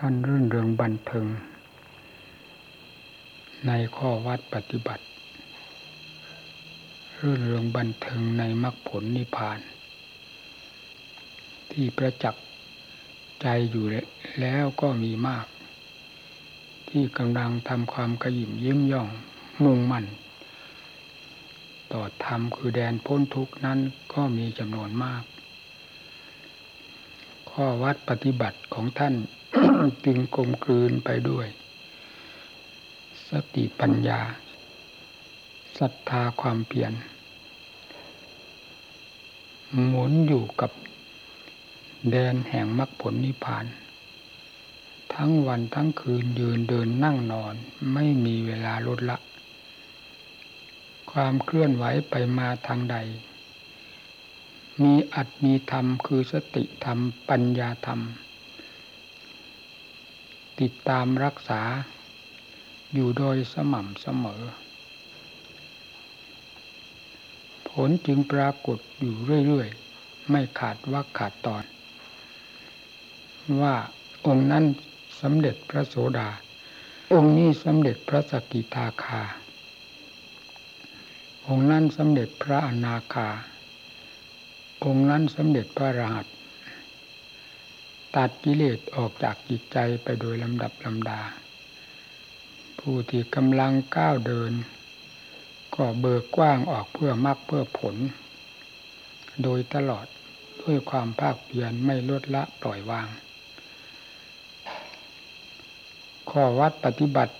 ท่านรื่นเริงบันเทิง ในข้อวัดปฏิบัติ รื่นเริงบันเทิงในมรรคผลนิพพาน ที่ประจักษ์ใจอยู่แล้วก็มีมาก ที่กำลังทำความกระยิมยิ้มย่องมุ่งมั่น ต่อธรรมคือแดนพ้นทุกนั้นก็มีจำนวนมาก ข้อวัดปฏิบัติของท่าน จึงกลมกลืนไปด้วย สติปัญญาศรัทธาความเปลี่ยนหมุนอยู่กับแดนแห่งมรรคผลนิพพาน ทั้งวันทั้งคืนยืนเดินนั่งนอนไม่มีเวลาลดละ ความเคลื่อนไหวไปมาทางใด มีอัตมีธรรมคือสติธรรมปัญญาธรรม ติดตามรักษา อยู่โดยสม่ำเสมอ ผลจึงปรากฏอยู่เรื่อยๆ ไม่ขาดว่าขาดตอน ว่าองค์นั้นสำเร็จพระโสดา องค์นี้สำเร็จพระสกิทาคา องค์นั้นสำเร็จพระอนาคา องค์นั้นสำเร็จพระรหัส ตัดกิเลสออกจากจิตใจไปโดยลำดับลำดา ผู้ที่กำลังก้าวเดิน ก็เบิกกว้างออกเพื่อมรรคเพื่อผล โดยตลอดด้วยความภาคเพียรไม่ลดละปล่อยวาง ข้อวัดปฏิบัติ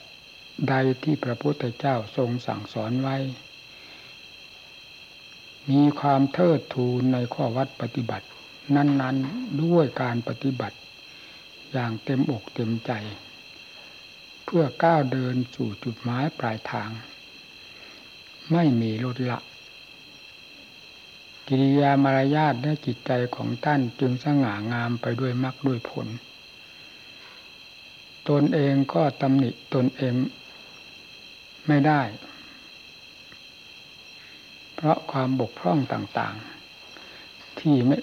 ใดที่พระพุทธเจ้าทรงสั่งสอนไว้ มีความเทิดทูนในข้อวัดปฏิบัติ นั้น ๆด้วยการปฏิบัติ อย่างเต็มอกเต็มใจ เพื่อก้าวเดินสู่จุดหมายปลายทาง ไม่มีลดละกิริยามารยาทและจิตใจของท่านจึงสง่างามไปด้วยมรรคด้วยผล ตนเองก็ตำหนิตนเองไม่ได้ เพราะความบกพร่องต่างๆ ที่ไม่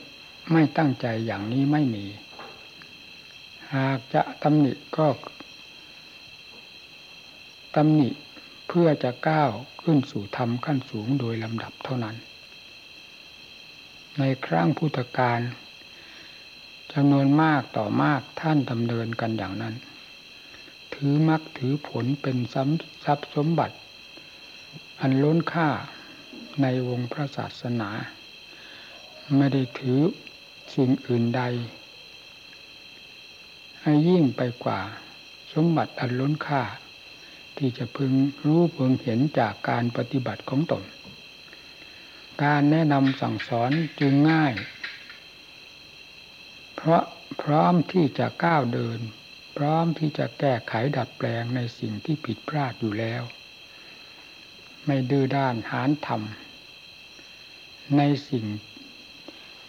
ไม่ตั้งใจอย่างนี้ไม่มี หากจะตำหนิก็ตำหนิเพื่อจะก้าวขึ้นสู่ธรรมขั้นสูงโดยลำดับเท่านั้น ในครั้งพุทธกาลจำนวนมากต่อมากท่านดำเนินกันอย่างนั้น ถือมักถือผลเป็นทรัพย์สมบัติ อันล้นค่าในวงพระศาสนา ไม่ได้ถือ สิ่งอื่นใด ให้ยิ่งไปกว่า สมบัติอันล้นค่า ที่จะพึงรู้พึงเห็นจากการปฏิบัติของตน การแนะนำสั่งสอนจึงง่าย เพราะพร้อมที่จะก้าวเดิน พร้อมที่จะแก้ไขดัดแปลงในสิ่งที่ผิดพลาดอยู่แล้ว ไม่ดื้อด้านหานทำในสิ่ง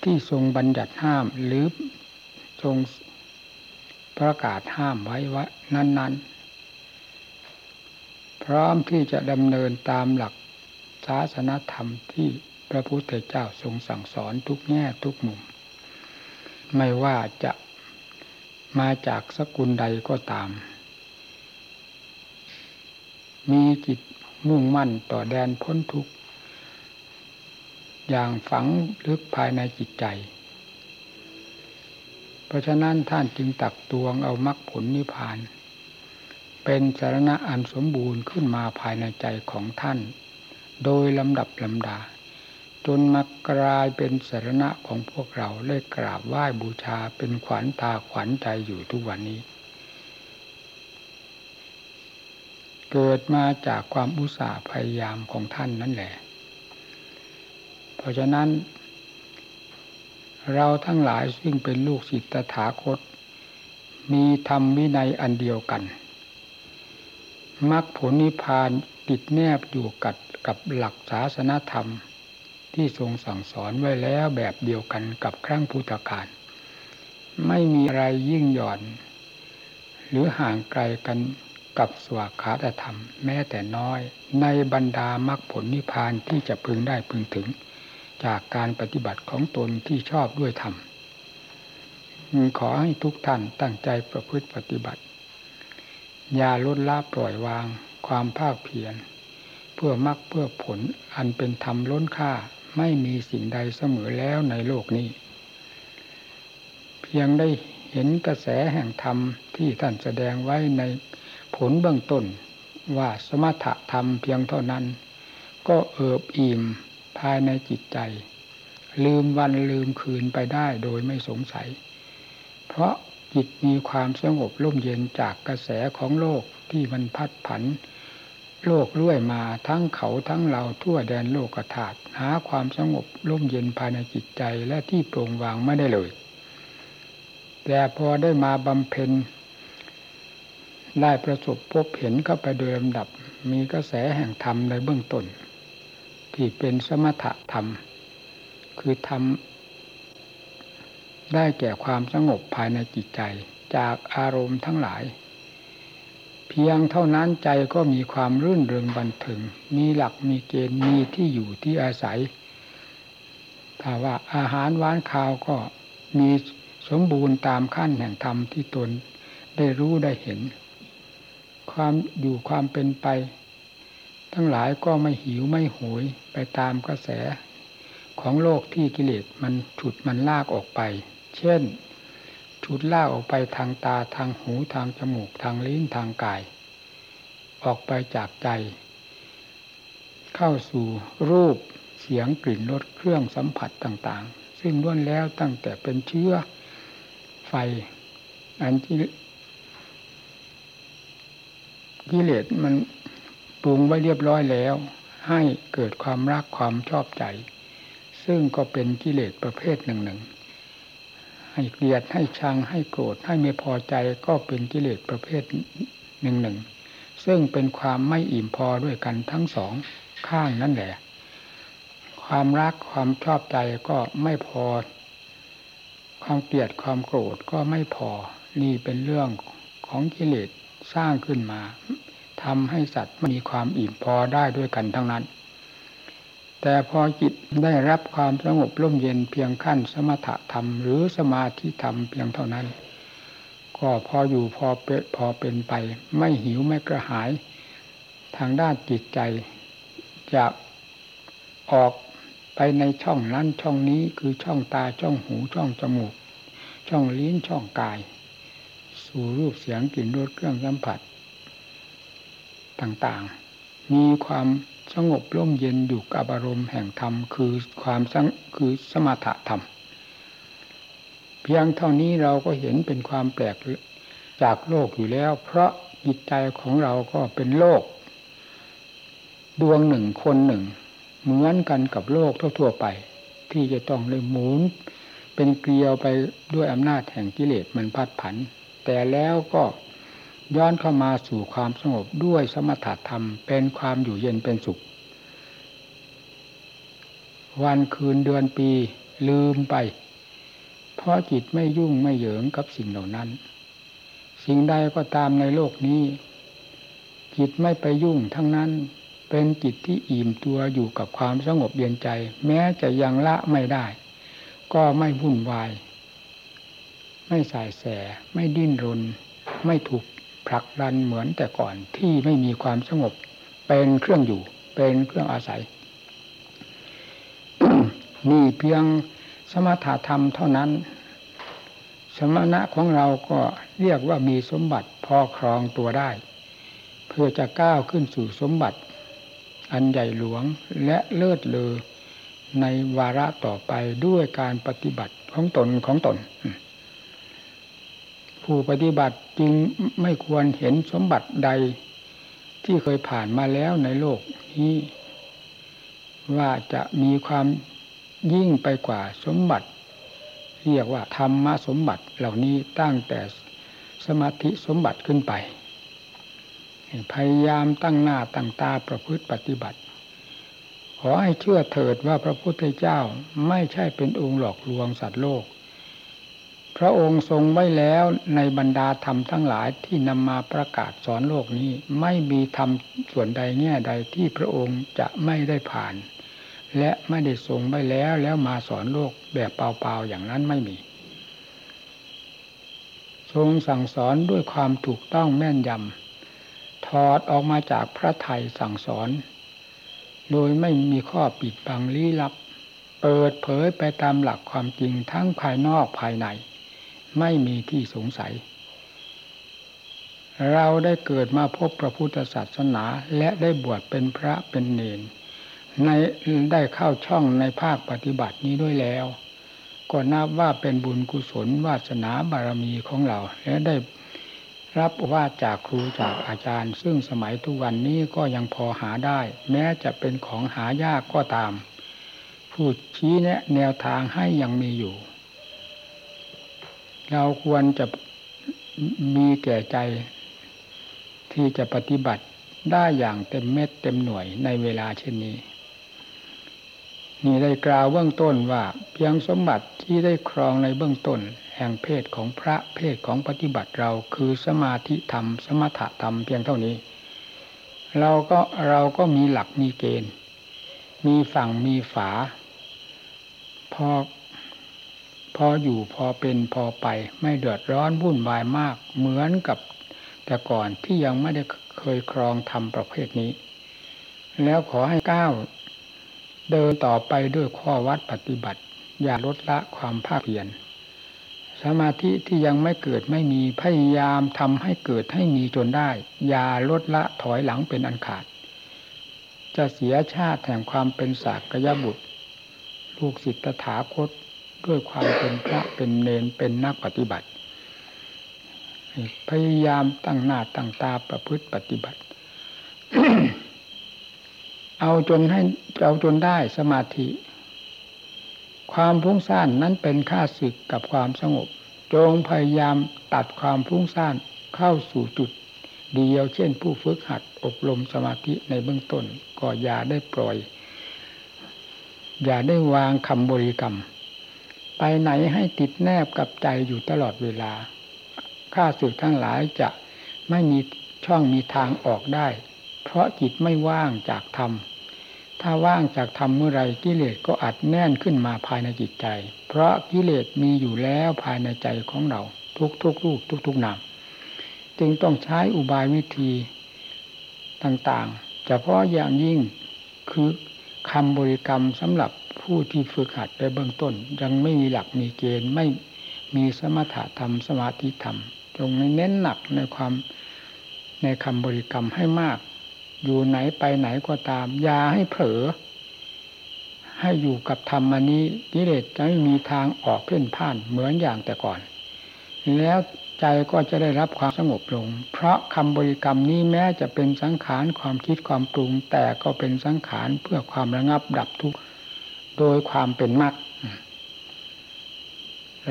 ที่ทรงบัญญัติห้ามหรือทรงประกาศห้ามไว้ว่านั้น ๆ พร้อมที่จะดำเนินตามหลักศาสนธรรมที่พระพุทธเจ้าทรงสั่งสอนทุกแง่ทุกมุม ไม่ว่าจะมาจากสกุลใดก็ตาม มีจิตมุ่งมั่นต่อแดนพ้นทุกข์ อย่างฝังลึกภายในจิตใจ เพราะฉะนั้นท่านจึงตักตวงเอามรรคผลนิพพาน เป็นสารณะอันสมบูรณ์ขึ้นมาภายในใจของท่าน โดยลำดับลำดา จนมากลายเป็นสารณะของพวกเราได้กราบไหว้บูชาเป็นขวัญตาขวัญใจอยู่ทุกวันนี้ เกิดมาจากความอุตสาห์พยายามของท่านนั่นแหละ ราะฉะนั้น เราทั้งหลายซึ่งเป็นลูกศิษย์ตถาคต มีธรรมวินัยอันเดียวกันมรรคผลนิพพานติดแนบอยู่กับกับหลักศาสนธรรม ที่ทรงสั่งสอนไว้แล้วแบบเดียวกันกับครั้งพุทธกาลไม่มีอะไรยิ่งหย่อน หรือห่างไกลกันกับสวากขาตธรรม แม้แต่น้อย ในบรรดามรรคผลนิพพานที่จะพึงได้พึงถึง จากการปฏิบัติของตนที่ชอบด้วยธรรมขอให้ทุกท่านตั้งใจประพฤติปฏิบัติ อย่าลดละปล่อยวางความภาคเพียร เพื่อมรักเพื่อผลอันเป็นธรรมล้นค่าไม่มีสิ่งใดเสมอแล้วในโลกนี้ เพียงได้เห็นกระแสแห่งธรรมที่ท่านแสดงไว้ในผลเบื้องต้นว่าสมถะธรรมเพียงเท่านั้น ก็เอิบอิ่ม ภายในจิตใจ ลืมวันลืมคืนไปได้โดยไม่สงสัย เพราะจิตมีความสงบร่มเย็นจากกระแสของโลกที่มันพัดผัน โลกเรื่อยมาทั้งเขาทั้งเราทั่วแดนโลกธาตุหาความสงบร่มเย็นภายในจิตใจและที่โปร่งวางไม่ได้เลย แต่พอได้มาบำเพ็ญได้ประสบพบเห็นเข้าไปโดยลำดับมีกระแสแห่งธรรมในเบื้องต้น ที่เป็นสมถะธรรม คือธรรมได้แก่ความสงบภายในจิตใจจากอารมณ์ทั้งหลาย เพียงเท่านั้นใจก็มีความรื่นเริงบันเทิงมีหลักมีเกณฑ์มีที่อยู่ที่อาศัยถ้าว่าอาหารหวานข้าวก็มีสมบูรณ์ตามขั้นแห่งธรรมที่ตนได้รู้ได้เห็น ความอยู่ความเป็นไป ทั้งหลายก็ไม่หิวไม่โหยไปตามกระแสของโลกที่กิเลสมันฉุดมันลากออกไป เช่น ฉุดลากออกไปทางตาทางหูทางจมูกทางลิ้นทางกาย ออกไปจากใจ เข้าสู่รูปเสียงกลิ่นรสเครื่องสัมผัสต่างๆ ซึ่งล้วนแล้วตั้งแต่เป็นเชื้อไฟ อันที่กิเลสมัน ปรุงไว้เรียบร้อยแล้ว ให้เกิดความรักความชอบใจ ซึ่งก็เป็นกิเลสประเภทหนึ่งหนึ่งให้เกลียดให้ชังให้โกรธให้ไม่พอใจก็เป็นกิเลสประเภทหนึ่งหนึ่งซึ่งเป็นความไม่อิ่มพอด้วยกันทั้งสองข้างนั่นแหละ ความรักความชอบใจก็ไม่พอ ความเกลียดความโกรธก็ไม่พอ นี่เป็นเรื่องของกิเลสสร้างขึ้นมา ทำให้สัตว์มีความอิ่มพอได้ด้วยกันทั้งนั้น แต่พอจิตได้รับความสงบร่มเย็นเพียงขั้นสมถะธรรมหรือสมาธิธรรมเพียงเท่านั้น ก็พออยู่พอเป็นพอเป็นไป ไม่หิวไม่กระหาย ทางด้านจิตใจจะออกไปในช่องนั้นช่องนี้คือช่องตาช่องหูช่องจมูก ช่องลิ้นช่องกาย สู่รูปเสียงกลิ่นรสเครื่องสัมผัส ต่างๆ มีความสงบร่มเย็นอยู่กับอารมณ์แห่งธรรม คือความคือสมถะธรรม เพียงเท่านี้เราก็เห็นเป็นความแปลกจากโลกอยู่แล้ว เพราะจิตใจของเราก็เป็นโลก ดวงหนึ่งคนหนึ่ง เหมือนกันกับโลกทั่วๆไป ที่จะต้องเลยหมุนเป็นเกลียวไปด้วยอำนาจแห่งกิเลสมันพัดผัน แต่แล้วก็ ย้อนเข้ามาสู่ความสงบด้วยสมถะธรรมเป็นความอยู่เย็นเป็นสุข วันคืนเดือนปีลืมไป เพราะจิตไม่ยุ่งไม่เหยิงกับสิ่งเหล่านั้น สิ่งใดก็ตามในโลกนี้ จิตไม่ไปยุ่งทั้งนั้นเป็นจิตที่อิ่มตัวอยู่กับความสงบเย็นใจ แม้จะยังละไม่ได้ ก็ไม่วุ่นวาย ไม่สายแส ไม่ดิ้นรน ไม่ถูก ผลักดันเหมือนแต่ก่อนที่ไม่มีความสงบ เป็นเครื่องอยู่ เป็นเครื่องอาศัย นี่เพียงสมถะธรรมเท่านั้น สมณะของเราก็เรียกว่ามีสมบัติพอครองตัวได้ เพื่อจะก้าวขึ้นสู่สมบัติ อันใหญ่หลวงและเลิศเลอในวาระต่อไปด้วยการปฏิบัติของตนของตน ผู้ปฏิบัติจึงไม่ควรเห็นสมบัติใด ที่เคยผ่านมาแล้วในโลกนี้ ว่าจะมีความยิ่งไปกว่าสมบัติ เรียกว่าธรรมสมบัติเหล่านี้ตั้งแต่สมาธิสมบัติขึ้นไป พยายามตั้งหน้าตั้งตาประพฤติปฏิบัติ ขอให้เชื่อเถิดว่าพระพุทธเจ้าไม่ใช่เป็นองค์หลอกลวงสัตว์โลก พระองค์ทรงไว้แล้วในบรรดาธรรมทั้งหลายที่นำมาประกาศสอนโลกนี้ ไม่มีธรรมส่วนใดแง่ใดที่พระองค์จะไม่ได้ผ่าน และไม่ได้ทรงไว้แล้วแล้วมาสอนโลกแบบเปล่าๆอย่างนั้นไม่มี ทรงสั่งสอนด้วยความถูกต้องแม่นยำถอดออกมาจากพระไทยสั่งสอน โดยไม่มีข้อปิดบังลี้ลับ เปิดเผยไปตามหลักความจริงทั้งภายนอกภายใน ไม่มีที่สงสัย เราได้เกิดมาพบพระพุทธศาสนาและได้บวชเป็นพระเป็นเนนในได้เข้าช่องในภาคปฏิบัตินี้ด้วยแล้ว ก็นับว่าเป็นบุญกุศลวาสนาบารมีของเรา และได้รับว่าจากครูจากอาจารย์ ซึ่งสมัยทุกวันนี้ก็ยังพอหาได้ แม้จะเป็นของหายากก็ตาม ผู้ชี้แนะแนวทางให้ยังมีอยู่ เราควรจะมีแก่ใจ ที่จะปฏิบัติได้อย่างเต็มเม็ดเต็มหน่วยในเวลาเช่นนี้ นี่ได้กล่าวเบื้องต้นว่าเพียงสมบัติที่ได้ครองในเบื้องต้น แห่งเพศของพระเพศของปฏิบัติเราคือสมาธิธรรม สมถะธรรมเพียงเท่านี้ เราก็เราก็มีหลักมีเกณฑ์ มีฝั่งมีฝา พอ พออยู่พอเป็นพอไป ไม่เดือดร้อนวุ่นวายมาก เหมือนกับ แต่ก่อนที่ยังไม่ได้เคยครองทำประเภทนี้ แล้วขอให้ก้าวเดินต่อไปด้วยข้อวัดปฏิบัติ อย่าลดละความภาคเพียรสมาธิที่ยังไม่เกิดไม่มีพยายามทำให้เกิดให้มีจนได้ อย่าลดละถอยหลังเป็นอันขาด จะเสียชาติแห่งความเป็นสากยบุตร ลูกศิษย์ตถาคต ด้วยความเป็นพระเป็นเนนเป็นนักปฏิบัติ พยายามตั้งหน้าตั้งตาประพฤติปฏิบัติ เอาจนให้เอาจนได้สมาธิ ความพุ่งซ่านนั้นเป็นค่าศึกกับความสงบ จงพยายามตัดความพุ่งซ่านเข้าสู่จุดเดียวเช่นผู้ฝึกหัดอบรมสมาธิในเบื้องต้นก็อย่าได้ปล่อย อย่าได้วางคำบริกรรม ไปไหนให้ติดแนบกับใจอยู่ตลอดเวลาข้าศึกทั้งหลายจะไม่มีช่องมีทางออกได้ เพราะจิตไม่ว่างจากธรรม ถ้าว่างจากธรรมเมื่อไรกิเลสก็อัดแน่นขึ้นมาภายในจิตใจ เพราะกิเลสมีอยู่แล้วภายในใจของเรา ทุกทุกลูกทุกทุกนามจึงต้องใช้อุบายวิธีต่างๆเฉพาะอย่างยิ่งคือคำบริกรรมสำหรับ ผู้ที่ฝึกหัดในเบื้องต้น ยังไม่มีหลักมีเกณฑ์ไม่มีสมถะธรรม สมาธิธรรมจงเน้นหนักในความในคำบริกรรมให้มาก อยู่ไหนไปไหนก็ตามอย่าให้เผลอให้อยู่กับธรรมนนี้กิเลสจะไม่มีทางออกเพ่นพ่านเหมือนอย่างแต่ก่อน แล้วใจก็จะได้รับความสงบลง เพราะคำบริกรรมนี้แม้จะเป็นสังขารความคิดความปรุง แต่ก็เป็นสังขารเพื่อความระงับดับทุกข์ โดยความเป็นมรรค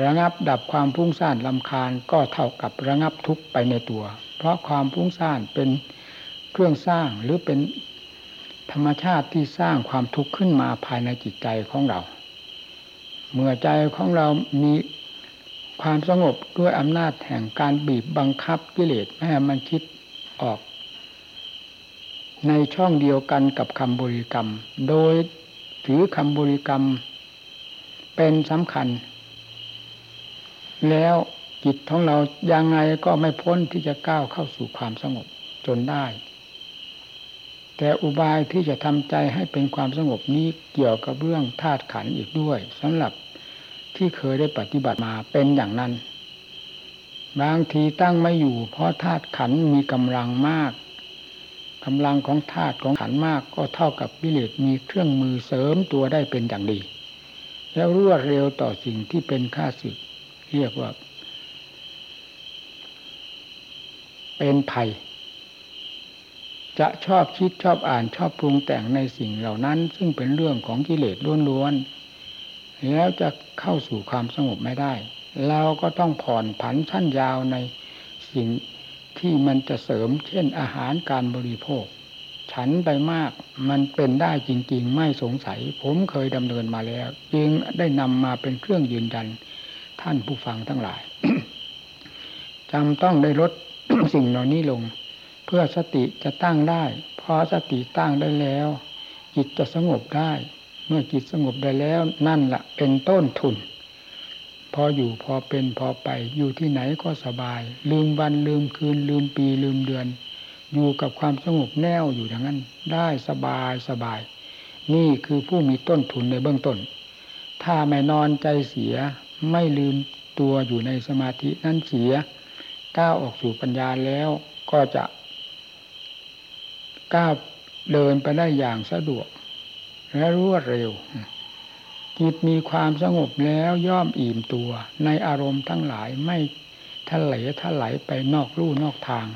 ระงับดับความพุ่งซ่านลำคาญก็เท่ากับระงับทุกข์ไปในตัว เพราะความพุ่งซ่านเป็นเครื่องสร้างหรือเป็นธรรมชาติที่สร้างความทุกข์ขึ้นมาภายในจิตใจของเรา เมื่อใจของเรามีความสงบด้วยอำนาจแห่งการบีบบังคับกิเลสไม่ให้มันคิดออก ในช่องเดียวกันกับคำบริกรรม โดย ถือคำบริกรรม เป็นสำคัญ แล้วจิตของเรายังไงก็ไม่พ้นที่จะก้าวเข้าสู่ความสงบจนได้ แต่อุบายที่จะทำใจให้เป็นความสงบนี้เกี่ยวกับเรื่องธาตุขันอีกด้วยสำหรับที่เคยได้ปฏิบัติมาเป็นอย่างนั้น บางทีตั้งไม่อยู่เพราะธาตุขันมีกำลังมาก กำลังของธาตุของขันมากก็เท่ากับวิเลศมีเครื่องมือเสริมตัวได้เป็นอย่างดี แล้วรวดเร็วต่อสิ่งที่เป็นค่าศึก เรียกว่า เป็นภัย จะชอบคิดชอบอ่านชอบปรุงแต่งในสิ่งเหล่านั้น ซึ่งเป็นเรื่องของกิเลสล้วนๆแล้วจะเข้าสู่ความสงบไม่ได้ เราก็ต้องผ่อนผันชั้นยาวในสิ่ง ที่มันจะเสริมเช่นอาหารการบริโภค ฉันไปมากมันเป็นได้จริง ๆ ไม่สงสัย ผมเคยดำเนินมาแล้ว จึงได้นำมาเป็นเครื่องยืนยันท่านผู้ฟังทั้งหลายจำต้องได้ลดสิ่งเหล่านี้ลง เพื่อสติจะตั้งได้พอสติตั้งได้แล้ว จิตจะสงบได้ เมื่อจิตสงบได้แล้วนั่นละเป็นต้นทุน พออยู่พอเป็นพอไป อยู่ที่ไหนก็สบาย ลืมวันลืมคืน ลืมปีลืมเดือน อยู่กับความสงบแน่วอยู่อย่างนั้น ได้สบายสบาย นี่คือผู้มีต้นทุนในเบื้องต้น ถ้าไม่นอนใจเสียไม่ลืมตัวอยู่ในสมาธินั้นเสียก้าวออกสู่ปัญญาแล้วก็จะก้าวเดินไปได้อย่างสะดวก และรวดเร็ว จิตมีความสงบแล้วย่อมอิ่มตัว ในอารมณ์ทั้งหลายไม่ทะเลทลายไปนอกลู่นอกทาง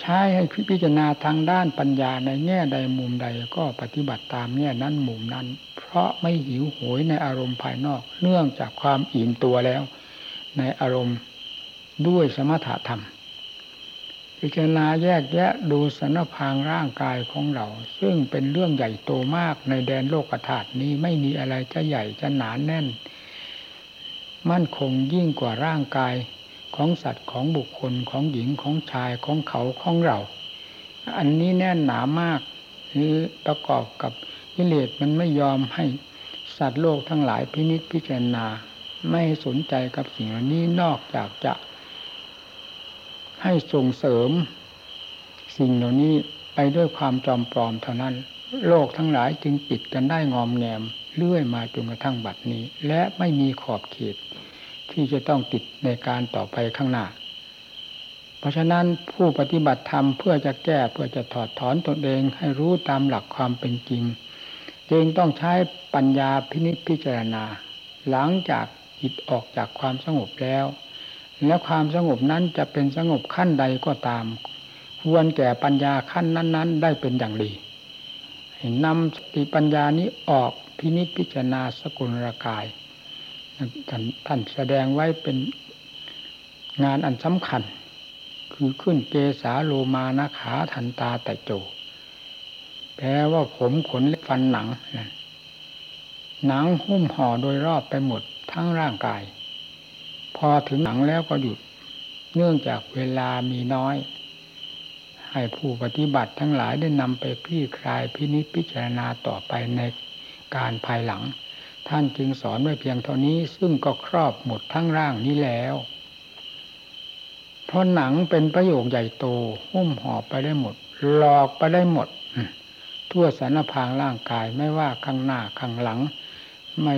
ใช้ให้พิจารณาทางด้านปัญญาในแง่ใดมุมใดก็ปฏิบัติตามแง่นั้นมุมนั้น เพราะไม่หิวโหยในอารมณ์ภายนอก เนื่องจากความอิ่มตัวแล้ว ในอารมณ์ด้วยสมถะธรรม พิจารณาแยกแยะดูสนพางร่างกายของเรา ซึ่งเป็นเรื่องใหญ่โตมากในแดนโลกธาตุนี้ไม่มีอะไรจะใหญ่จะหนานแน่น มั่นคงยิ่งกว่าร่างกายของสัตว์ของบุคคลของหญิงของชายของเขาของเรา อันนี้แน่นหนามากคือประกอบกับกิเลสมันไม่ยอมให้สัตว์โลกทั้งหลายพินิจพิจารณา ไม่สนใจกับสิ่งเหล่านี้นอกจากจะ ให้ส่งเสริม สิ่งเหล่านี้ไปด้วยความจอมปลอมเท่านั้น โลกทั้งหลายจึงติดกันได้งอมแงมเลื่อยมาจนกระทั่งบัดนี้ และไม่มีขอบเขต ที่จะต้องติดในการต่อไปข้างหน้า เพราะฉะนั้นผู้ปฏิบัติธรรมเพื่อจะแก้เพื่อจะถอดถอนตนเองให้รู้ตามหลักความเป็นจริง จึงต้องใช้ปัญญาพินิจพิจารณา หลังจากจิตออกจากความสงบแล้ว และความสงบนั้นจะเป็นสงบขั้นใดก็ตาม ควรแก่ปัญญาขั้นนั้น ๆ ได้เป็นอย่างดีนำสติปัญญานี้ออกพินิจพิจารณาสกุลรกายท่านแสดงไว้เป็นงานอันสำคัญ คือขึ้นเกสาโลมานาขาทันตาแต่โจ แปลว่าผมขนเล็บฟันหนัง หนังหุ้มห่อโดยรอบไปหมดทั้งร่างกาย พอถึงหนังแล้วก็หยุด เนื่องจากเวลามีน้อย ให้ผู้ปฏิบัติทั้งหลายได้นำไปคลี่คลายพินิจพิจารณาต่อไปในการภายหลัง ท่านจึงสอนไว้เพียงเท่านี้ซึ่งก็ครอบหมดทั้งร่างนี้แล้ว เพราะหนังเป็นประโยคใหญ่โตหุ้มห่อไปได้หมด หลอกไปได้หมด ทั่วสารพางร่างกายไม่ว่าข้างหน้าข้างหลัง ไม่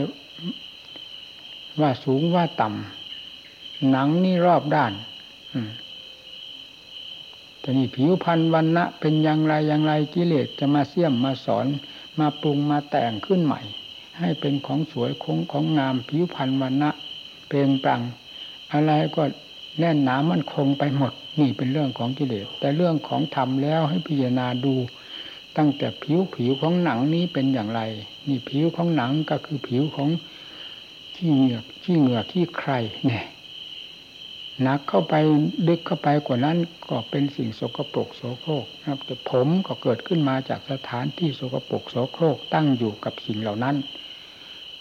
ว่าสูงว่าต่ำ หนังนี่รอบด้านแต่นี่ผิวพันธ์วันนะเป็นอย่างไรอย่างไรกิเลสจะมาเสี่ยมมาสอน มาปรุงมาแต่งขึ้นใหม่ ให้เป็นของสวยคงของงามผิวพันธ์วันนะเป็นปรัง อะไรก็แน่นหนามันคงไปหมด นี่เป็นเรื่องของกิเลส แต่เรื่องของธรรมแล้วให้พิจารณาดู ตั้งแต่ผิวผิวของหนังนี้เป็นอย่างไร นี่ผิวของหนังก็คือผิวของขี้เหงือกขี้เหงือกขี้ใครเนี่ย หนักเข้าไปดึกเข้าไปกว่านั้นก็เป็นสิ่งสกปรกโสโครกนะครับ แต่ผมก็เกิดขึ้นมาจากสถานที่สกปรกโสโครกตั้งอยู่กับสิ่งเหล่านั้น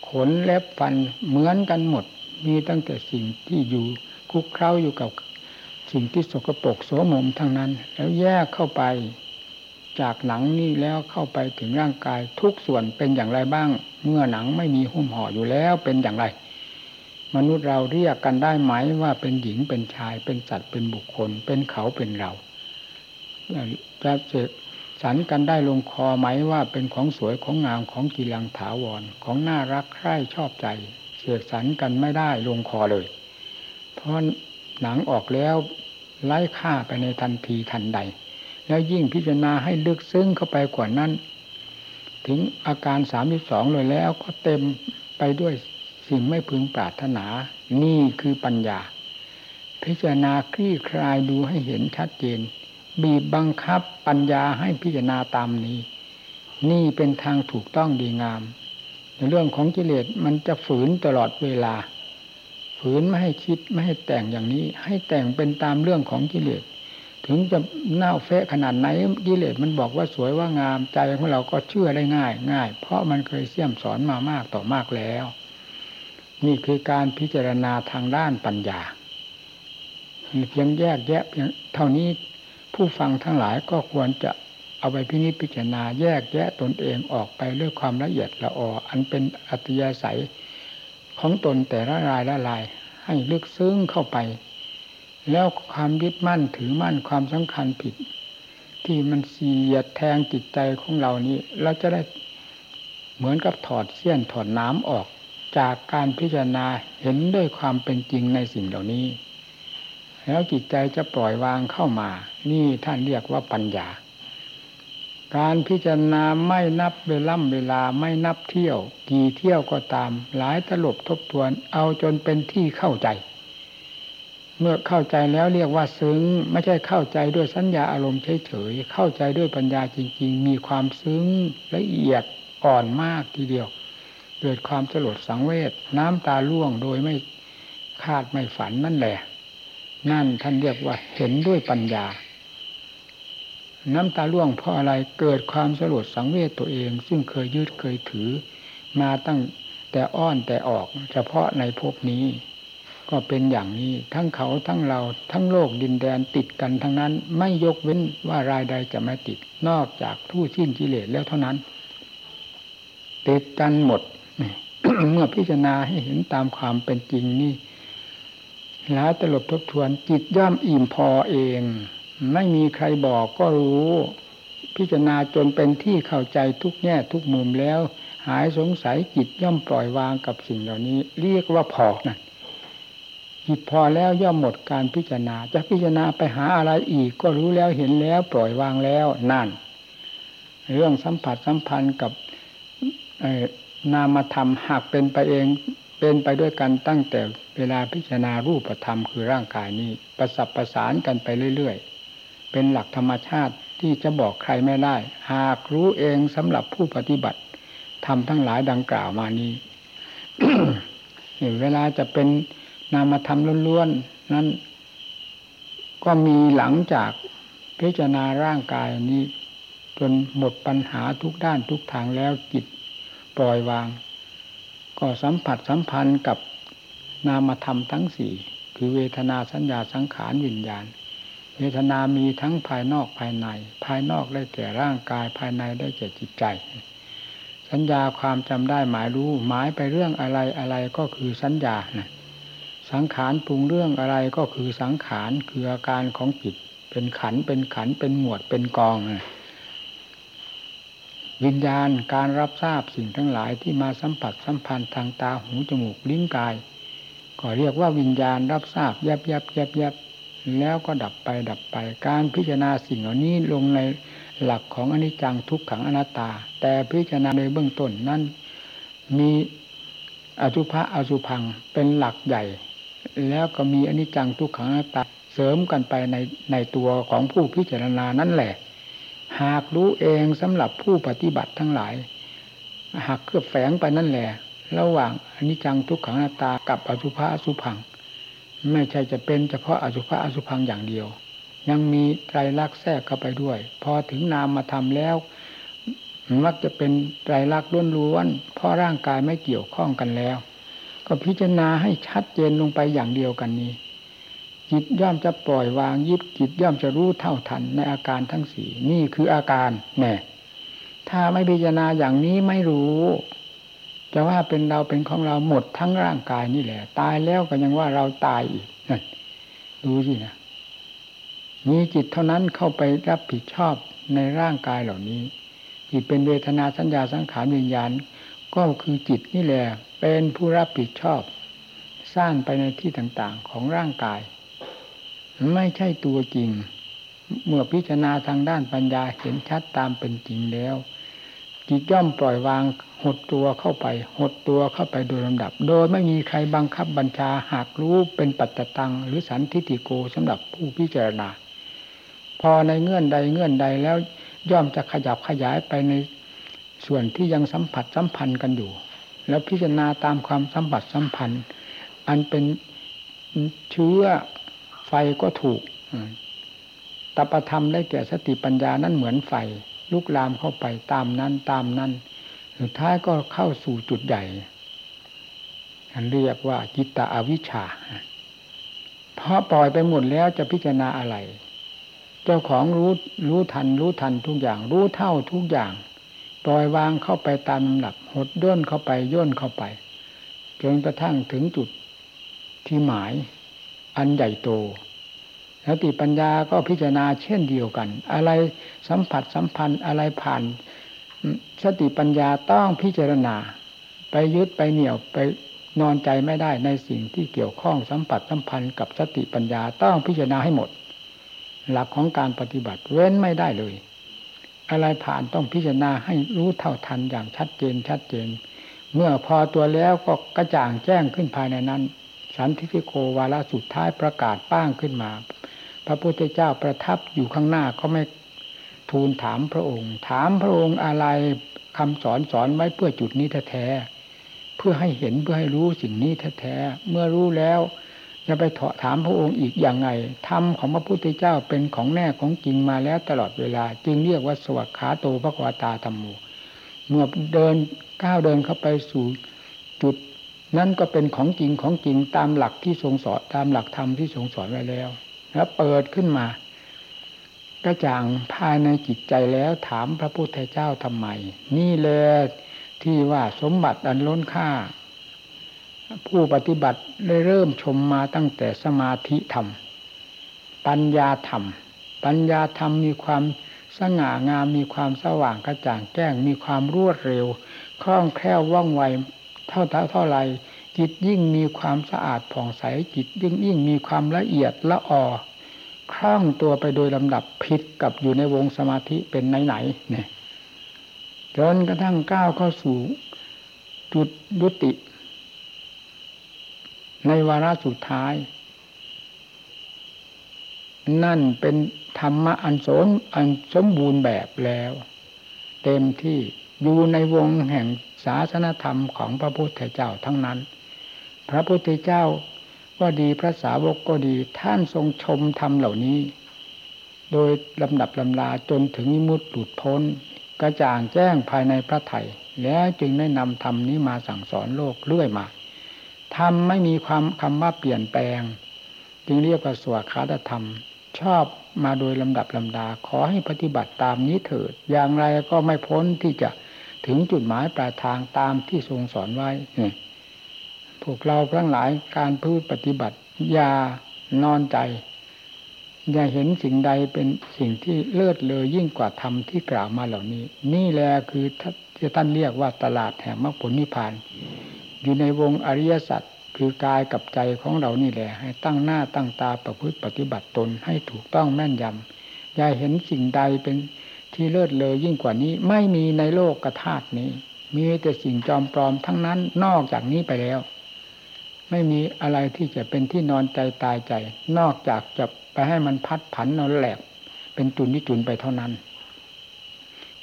ขนเล็บฟันเหมือนกันหมด มีตั้งแต่สิ่งที่อยู่คุกเคล้าอยู่กับสิ่งที่สกปรกโสมมทั้งนั้น แล้วแยกเข้าไป จากหนังนี่แล้วเข้าไปถึงร่างกายทุกส่วนเป็นอย่างไรบ้าง เมื่อหนังไม่มีหุ้มห่ออยู่แล้วเป็นอย่างไร มนุษย์เราเรียกกันได้ไหมว่าเป็นหญิงเป็นชายเป็นสัตว์เป็นบุคคล เป็นเขาเป็นเราจะเสกสรรกันได้ลงคอไหมว่าเป็นของสวยของงามของกีรังถาวรของน่ารักใคร่ชอบใจเสกสรรกันไม่ได้ลงคอเลย เพราะหนังออกแล้วไล่ค่าไปในทันทีทันใด แล้วยิ่งพิจารณาให้ลึกซึ้งเข้าไปกว่านั้น ถึงอาการสามสองเลยแล้วก็เต็มไปด้วย สิ่งไม่พึงปรารถนา นี่คือปัญญา พิจารณาคลี่คลายดูให้เห็นชัดเจน บีบบังคับปัญญาให้พิจารณาตามนี้ นี่เป็นทางถูกต้องดีงาม ในเรื่องของกิเลสมันจะฝืนตลอดเวลา ฝืนไม่ให้คิดไม่ให้แต่งอย่างนี้ ให้แต่งเป็นตามเรื่องของกิเลสถึงจะเน่าเฟะขนาดไหนกิเลสมันบอกว่าสวยว่างามใจของเราก็เชื่อได้ง่าย ง่าย เพราะมันเคยเสี่ยมสอนมามากต่อมากแล้ว นี่คือการพิจารณาทางด้านปัญญาเพียงแยกแยะเพียงเท่านี้ผู้ฟังทั้งหลายก็ควรจะเอาไปพินิจพิจารณาแยกแยะตนเองออกไปด้วยความละเอียดละอออันเป็นอัตยาศัยของตนแต่ละรายละลาย ให้ลึกซึ้งเข้าไป แล้วความยึดมั่นถือมั่นความสำคัญผิด ที่มันเสียดแทงจิตใจของเรานี้ เราจะได้เหมือนกับถอดเสี้ยนถอดน้ำออก จากการพิจารณาเห็นด้วยความเป็นจริงในสิ่งเหล่านี้ แล้วจิตใจจะปล่อยวางเข้ามา นี่ท่านเรียกว่าปัญญา การพิจารณาไม่นับเวล่ำเวลาไม่นับเที่ยว กี่เที่ยวก็ตาม หลายตลบทบทวนเอาจนเป็นที่เข้าใจ เมื่อเข้าใจแล้วเรียกว่าซึ้ง ไม่ใช่เข้าใจด้วยสัญญาอารมณ์เฉยๆเข้าใจด้วยปัญญาจริง ๆ มีความซึ้งละเอียดอ่อนมากทีเดียว เกิดความสลดสังเวชน้ำตาล่วงโดยไม่คาดไม่ฝันนั่นแหละ นั่นท่านเรียกว่าเห็นด้วยปัญญา น้ำตาล่วงเพราะอะไรเกิดความสลดสังเวชตัวเอง ซึ่งเคยยึดเคยถือ มาตั้งแต่อ้อนแต่ออก เฉพาะในภพนี้ ก็เป็นอย่างนี้ทั้งเขาทั้งเราทั้งโลกดินแดนติดกันทั้งนั้น ไม่ยกเว้นว่ารายใดจะไม่ติด นอกจากผู้สิ้นกิเลสแล้วเท่านั้น ติดกันหมด เมื่อพิจารณาให้เห็นตามความเป็นจริงนี่แล้วตลบทบทวนจิตย่อมอิ่มพอเอง ไม่มีใครบอกก็รู้ พิจารณาจนเป็นที่เข้าใจทุกแง่ทุกมุมแล้ว หายสงสัยจิตย่อมปล่อยวางกับสิ่งเหล่านี้ เรียกว่าพอนะจิตพอแล้วย่อมหมดการพิจารณา จะพิจารณาไปหาอะไรอีกก็รู้แล้วเห็นแล้วปล่อยวางแล้วนั่น เรื่องสัมผัสสัมพันธ์กับ นามธรรมหากเป็นไปเองเป็นไปด้วยกันตั้งแต่เวลาพิจารณารูปธรรมคือร่างกายนี้ ประสับประสานกันไปเรื่อยๆ เป็นหลักธรรมชาติที่จะบอกใครไม่ได้ หากรู้เองสำหรับผู้ปฏิบัติทำทั้งหลายดังกล่าวมานี้เวลาจะเป็นนามธรรมล้วนๆนั้น ก็มีหลังจากพิจารณาร่างกายนี้ จนหมดปัญหาทุกด้านทุกทางแล้วจิต ปล่อยวาง ก็สัมผัสสัมพันธ์กับนามธรรมทั้งสี่คือเวทนาสัญญาสังขารวิญญาณ เวทนามีทั้งภายนอกภายใน ภายนอกได้แก่ร่างกายภายในได้แก่จิตใจ สัญญาความจำได้หมายรู้หมายไปเรื่องอะไรอะไรก็คือสัญญานะสังขารปรุงเรื่องอะไรก็คือสังขารคืออาการของจิตเป็นขันเป็นขันเป็นหมวดเป็นกองนะ วิญญาณการรับทราบสิ่งทั้งหลายที่มาสัมผัสสัมพันธ์ทางตาหูจมูกลิ้นกาย ก็เรียกว่าวิญญาณรับทราบยับยับยับยับแล้วก็ดับไปดับไป การพิจารณาสิ่งเหล่านี้ลงในหลักของอนิจจังทุกขังอนัตตา แต่พิจารณาในเบื้องต้นนั้นมีอสุภะอสุพังเป็นหลักใหญ่ แล้วก็มีอนิจจังทุกขังอนัตตาเสริมกันไปในในตัวของผู้พิจารณานั่นแหละ หากรู้เองสำหรับผู้ปฏิบัติทั้งหลาย หากเคลือบแฝงไปนั่นแหละ ระหว่างอนิจจังทุกขังนัตากับอสุภะอสุพัง ไม่ใช่จะเป็นเฉพาะอสุภะอสุพังอย่างเดียว ยังมีไตรลักษณ์แทรกเข้าไปด้วย พอถึงนามมาทำแล้วมักจะเป็นไตรลักษณ์ล้วนๆเพราะร่างกายไม่เกี่ยวข้องกันแล้ว ก็พิจารณาให้ชัดเจนลงไปอย่างเดียวกันนี้ จิตย่อมจะปล่อยวางยิบจิตย่อมจะรู้เท่าทันในอาการทั้งสี่นี่คืออาการแน่ถ้าไม่พิจารณาอย่างนี้ไม่รู้ จะว่าเป็นเราเป็นของเราหมดทั้งร่างกายนี่แหละ ตายแล้วก็ยังว่าเราตายอีกนั่นดูสินะมีจิตเท่านั้นเข้าไปรับผิดชอบในร่างกายเหล่านี้ที่เป็นเวทนาสัญญาสังขารวิญญาณ ก็คือจิตนี่แหละเป็นผู้รับผิดชอบ สร้างไปในที่ต่างๆของร่างกาย ไม่ใช่ตัวจริง เมื่อพิจารณาทางด้านปัญญาเห็นชัดตามเป็นจริงแล้วจิตย่อมปล่อยวางหดตัวเข้าไป หดตัวเข้าไปโดยลำดับ โดยไม่มีใครบังคับบัญชาหากรู้เป็นปัจจตัง หรือสันทิติโกสำหรับผู้พิจารณา พอในเงื่อนใดเงื่อนใดแล้วย่อมจะขยับขยายไปในส่วนที่ยังสัมผัสสัมพันธ์กันอยู่ แล้วพิจารณาตามความสัมผัสสัมพันธ์ อันเป็นเชื้อ ไฟก็ถูกตปธรรมได้แก่สติปัญญานั้นเหมือนไฟ ลุกลามเข้าไปตามนั้นตามนั้นสุดท้ายก็เข้าสู่จุดใหญ่เรียกว่าจิตตอวิชชา เพราะปล่อยไปหมดแล้วจะพิจารณาอะไร เจ้าของรู้รู้ทัน รู้ทันทุกอย่าง รู้เท่าทุกอย่าง ปล่อยวางเข้าไปตามลำดับหดย่นเข้าไปย่นเข้าไป จนกระทั่งถึงจุดที่หมาย อันใหญ่โตสติปัญญาก็พิจารณาเช่นเดียวกัน อะไรสัมผัสสัมพันธ์อะไรผ่านสติปัญญาต้องพิจารณา ไปยึดไปเหนี่ยวไปนอนใจไม่ได้ในสิ่งที่เกี่ยวข้องสัมผัสสัมพันธ์กับสติปัญญาต้องพิจารณาให้หมด หลักของการปฏิบัติเว้นไม่ได้เลย อะไรผ่านต้องพิจารณาให้รู้เท่าทันอย่างชัดเจนชัดเจน เมื่อพอตัวแล้วก็กระจ่างแจ้งขึ้นภายในนั้น สันทิฟิโกวาระสุดท้ายประกาศป้างขึ้นมา พระพุทธเจ้าประทับอยู่ข้างหน้าก็ไม่ทูลถามพระองค์ ถามพระองค์อะไรคำสอนสอนไว้เพื่อจุดนี้แท้เพื่อให้เห็นเพื่อให้รู้สิ่งนี้แท้เมื่อรู้แล้วจะไปถามพระองค์อีกอย่างไงธรรมของพระพุทธเจ้าเป็นของแน่ของจริงมาแล้วตลอดเวลา จึงเรียกว่าสวัสขาโตพระควาตาธรรมโมเมื่อเดินก้าวเดินเข้าไปสู่จุด นั่นก็เป็นของจริงของจริงตามหลักที่ทรงสอนตามหลักธรรมที่ทรงสอนไว้แล้ว แล้วเปิดขึ้นมากระจ่างภายในจิตใจแล้วถามพระพุทธเจ้าทำไม นี่เลยที่ว่าสมบัติอันล้นค่า ผู้ปฏิบัติได้เริ่มชมมาตั้งแต่สมาธิธรรม ปัญญาธรรม ปัญญาธรรมมีความสง่างามมีความสว่างกระจ่างแจ้งมีความรวดเร็ว คล่องแคล่วว่องไว เท่าเท่าเท่าไรจิตยิ่งมีความสะอาดผ่องใสจิตยิ่งยิ่งมีความละเอียดละออคล่องตัวไปโดยลำดับผิดกับอยู่ในวงสมาธิเป็นไหนๆเนี่ยจนกระทั่งก้าวเข้าสู่จุดยุติ ในวาระสุดท้าย นั่นเป็นธรรมะอันสมอันสมบูรณ์แบบแล้ว เต็มที่อยู่ในวงแห่ง ศาสนธรรมของพระพุทธเจ้าทั้งนั้น พระพุทธเจ้าก็ดีพระสาวกก็ดีท่านทรงชมธรรมเหล่านี้ โดยลำดับลำลาจนถึงมุดหลุดพ้น กระจ่างแจ้งภายในพระไถ่แล้วจึงได้นำธรรมนี้มาสั่งสอนโลกเรื่อยมาธรรมไม่มีความคำว่าเปลี่ยนแปลง จึงเรียกว่าสวดคาตธรรม ชอบมาโดยลำดับลำดาขอให้ปฏิบัติตามนี้เถิด อย่างไรก็ไม่พ้นที่จะ ถึงจุดหมายปลายทางตามที่ทรงสอนไว้พวกเราทั้งหลายการพูดปฏิบัติอย่านอนใจ อย่าเห็นสิ่งใดเป็นสิ่งที่เลิศเลยยิ่งกว่าธรรมที่กล่าวมาเหล่านี้ นี่แหละคือที่ท่านเรียกว่าตลาดแห่งมรรคผลนิพพาน อยู่ในวงอริยสัจคือกายกับใจของเรานี่แหละ ให้ตั้งหน้าตั้งตาประพฤติปฏิบัติตนให้ถูกต้องแม่นยำอย่าเห็นสิ่งใดเป็น ที่เลิศเลยยิ่งกว่านี้ ไม่มีในโลกกระธาตุนี้ มีแต่สิ่งจอมปลอมทั้งนั้นนอกจากนี้ไปแล้ว ไม่มีอะไรที่จะเป็นที่นอนใจตายใจ นอกจากจะไปให้มันพัดผันนอนแหลก เป็นจุนที่จุนไปเท่านั้น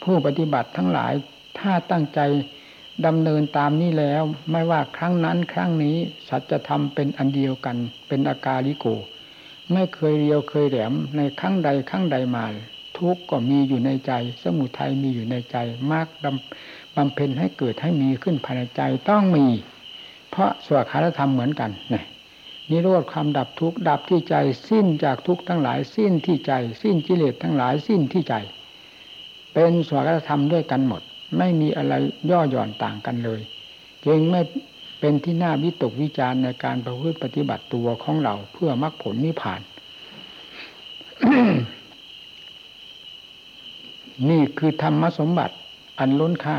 ผู้ปฏิบัติทั้งหลายถ้าตั้งใจดำเนินตามนี้แล้ว ไม่ว่าครั้งนั้นครั้งนี้ สัจธรรมเป็นอันเดียวกัน เป็นอากาลิโก ไม่เคยเรียวเคยแหลมในครั้งใดครั้งใดมา ทุกข์ก็มีอยู่ในใจ สมุทัยมีอยู่ในใจมากบำเพ็ญให้เกิดให้มีขึ้นภายในใจต้องมี เพราะสวดคารธรรมเหมือนกันนี่นิโรธความดับทุกข์ดับที่ใจ สิ้นจากทุกข์ทั้งหลาย สิ้นที่ใจ สิ้นกิเลสทั้งหลาย สิ้นที่ใจ เป็นสวดคารธรรมด้วยกันหมด ไม่มีอะไรย่อหย่อนต่างกันเลยจึงไม่เป็นที่น่าวิตกวิจารในการประพฤติปฏิบัติตัวของเราเพื่อมรรคผลนิพพาน นี่คือธรรมสมบัติอันล้นค่า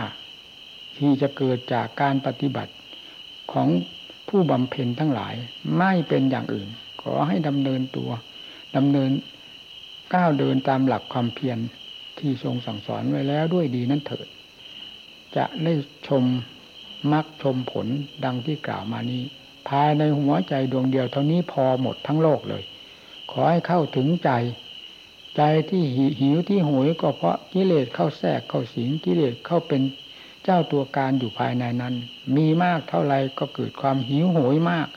ที่จะเกิดจากการปฏิบัติของผู้บำเพ็ญทั้งหลายไม่เป็นอย่างอื่น ขอให้ดำเนินตัวดำเนินก้าวเดินตามหลักความเพียรที่ทรงสั่งสอนไว้แล้วด้วยดีนั้นเถิด จะได้ชมมรรคชมผลดังที่กล่าวมานี้ ภายในหัวใจดวงเดียวเท่านี้พอหมดทั้งโลกเลย ขอให้เข้าถึงใจ ใจที่หิวที่หวยก็เพราะกิเลสเข้าแทรกเข้าสิงกิเลสเข้าเป็นเจ้าตัวการอยู่ภายในนั้น มีมากเท่าไรก็เกิดความหิวโหยมาก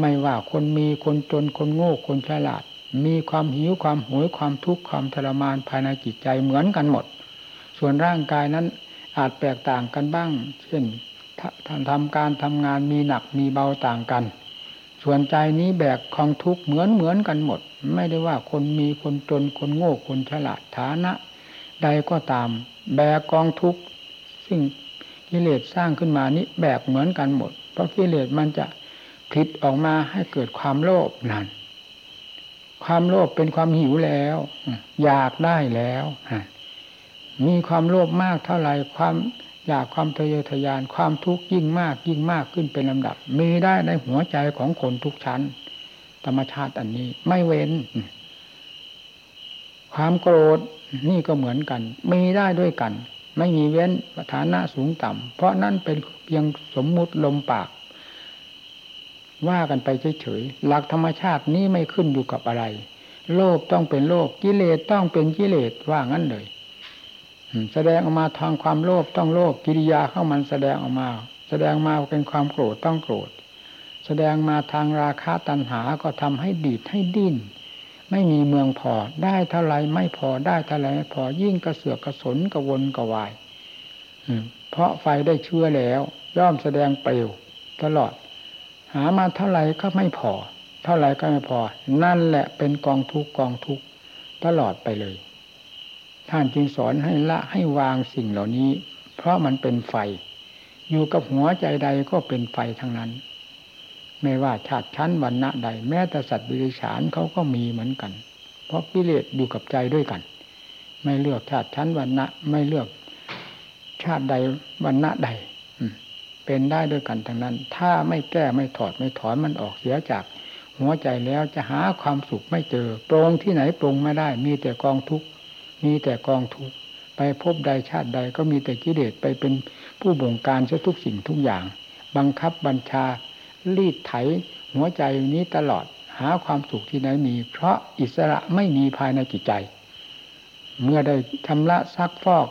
ไม่ว่าคนมีคนจนคนโง่คนฉลาด มีความหิวความโหยความทุกข์ความทรมานภายในจิตใจเหมือนกันหมด ส่วนร่างกายนั้นอาจแตกต่างกันบ้าง เช่นท่านทำการทำงานมีหนักมีเบาต่างกัน ส่วนใจนี้แบกของทุกข์เหมือนเหมือนกันหมด ไม่ได้ว่าคนมีคนจนคนโง่คนฉลาดฐานะ ใดก็ตาม แบกกองทุกข์ซึ่งกิเลสสร้างขึ้นมานี้แบบเหมือนกันหมด เพราะกิเลสมันจะผลิตออกมาให้เกิดความโลภนั่นความโลภเป็นความหิวแล้ว อยากได้แล้วมีความโลภมากเท่าไหร่ความ อยากความทะเยอทะยานความทุกข์ยิ่งมากยิ่งมากขึ้นเป็นลำดับ มีได้ในหัวใจของคนทุกชั้น ธรรมชาติอันนี้ไม่เว้น ความโกรธนี่ก็เหมือนกัน มีได้ด้วยกัน ไม่มีเว้นฐานะสูงต่ำเพราะนั่นเป็นเพียงสมมุติลมปาก ว่ากันไปเฉยๆหลักธรรมชาตินี้ไม่ขึ้นอยู่กับอะไร โลภต้องเป็นโลภกิเลสต้องเป็นกิเลสว่างั้นเลย แสดงออกมาทางความโลภต้องโลภกิริยาเข้ามันแสดงออกมา แสดงมาเป็นความโกรธต้องโกรธ แสดงมาทางราคะตัณหาก็ทำให้ดีดให้ดิ้นไม่มีเมืองพอได้เท่าไรไม่พอได้เท่าไรไม่พอยิ่งกระเสือกกระสนกระวนกระวายเพราะไฟได้เชื้อแล้ว ย่อมแสดงเปลวตลอด หามาเท่าไรก็ไม่พอ เท่าไรก็ไม่พอ นั่นแหละเป็นกองทุกกองทุกตลอดไปเลย ท่านจึงสอนให้ละให้วางสิ่งเหล่านี้ เพราะมันเป็นไฟ อยู่กับหัวใจใดก็เป็นไฟทั้งนั้น ไม่ว่าชาติชั้นวันณะใด แม้แต่สัตว์ดิริฉานเขาก็มีเหมือนกัน เพราะกิเลสอยู่กับใจด้วยกัน ไม่เลือกชาติชั้นวันณะไม่เลือกชาติใดวันณะใดเป็นได้ด้วยกันทั้งนั้น ถ้าไม่แก้ไม่ถอดไม่ถอนมันออกเสียจาก หัวใจแล้วจะหาความสุขไม่เจอ โปรงที่ไหนโปรงไม่ได้ มีแต่กองทุกข์ มีแต่กองทุกข์ไปพบใดชาติใดก็มีแต่กิเลสไปเป็นผู้บงการเช่ทุกสิ่งทุกอย่าง บังคับบัญชาลีดไถหัวใจนี้ตลอดหาความสุขที่ไหนมี เพราะอิสระไม่มีภายในจิตใจ เมื่อได้ชำระซักฟอก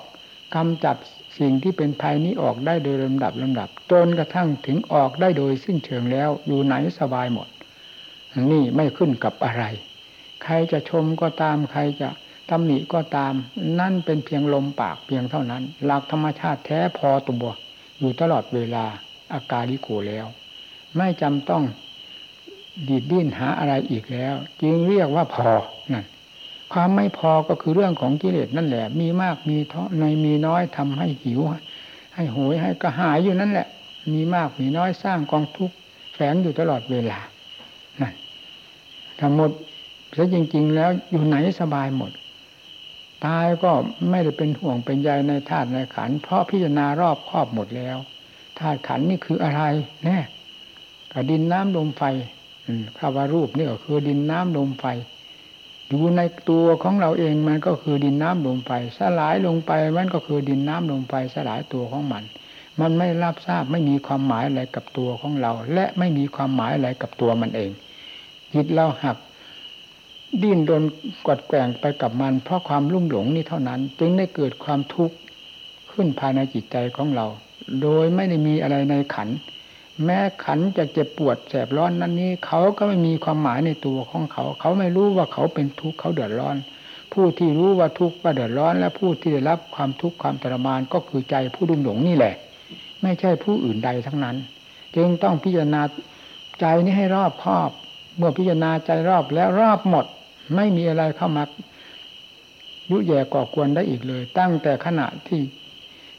กำจัดสิ่งที่เป็นภายนี้ออกได้โดยลำดับลำดับจนกระทั่งถึงออกได้โดยสิ้นเชิงแล้วอยู่ไหนสบายหมด นี่ไม่ขึ้นกับอะไร ใครจะชมก็ตามใครจะ ตำหนิก็ตาม นั่นเป็นเพียงลมปากเพียงเท่านั้น หลักธรรมชาติแท้พอตัวอยู่ตลอดเวลาอาการลิโกแล้ว ไม่จำต้องดีดดิ้นหาอะไรอีกแล้ว จึงเรียกว่าพอนั่นความไม่พอก็คือเรื่องของกิเลสนั่นแหละ มีมากมีเท่าในมีน้อยทำให้หิว ให้โหยให้กระหายอยู่นั่นแหละ มีมากมีน้อยสร้างกองทุกข์แฝงอยู่ตลอดเวลานั่นทั้งหมดแล้วจริง ๆ แล้วอยู่ไหนสบายหมด ตายก็ไม่ได้เป็นห่วงเป็นใยในธาตุในขัน เพราะพิจารณารอบครอบหมดแล้วธาตุขันนี่คืออะไรแน่กดินน้ำลมไฟข้าวารูปนี่ก็คือดินน้ำลมไฟ อยู่ในตัวของเราเองมันก็คือดินน้ำลมไฟ สลายลงไปมันก็คือดินน้ำลมไฟสลายตัวของมัน มันไม่รับทราบไม่มีความหมายอะไรกับตัวของเรา และไม่มีความหมายอะไรกับตัวมันเองจิตเราหัก ดิ้นโดนกดแกงไปกับมัน เพราะความลุ่มหลงนี่เท่านั้น จึงได้เกิดความทุกข์ขึ้นภายในจิตใจของเรา โดยไม่ได้มีอะไรในขัน แม้ขันจะเจ็บปวดแสบร้อนนั้นนี้ เขาก็ไม่มีความหมายในตัวของเขา เขาไม่รู้ว่าเขาเป็นทุกข์เขาเดือดร้อน ผู้ที่รู้ว่าทุกข์ว่าเดือดร้อน และผู้ที่ได้รับความทุกข์ความทรมานก็คือใจผู้ดุมหลงนี่แหละ ไม่ใช่ผู้อื่นใดทั้งนั้น จึงต้องพิจารณาใจนี้ให้รอบครอบ เมื่อพิจารณาใจรอบแล้วรอบหมด ไม่มีอะไรเข้ามายุแย่ก่อกวนได้อีกเลย ตั้งแต่ขณะที่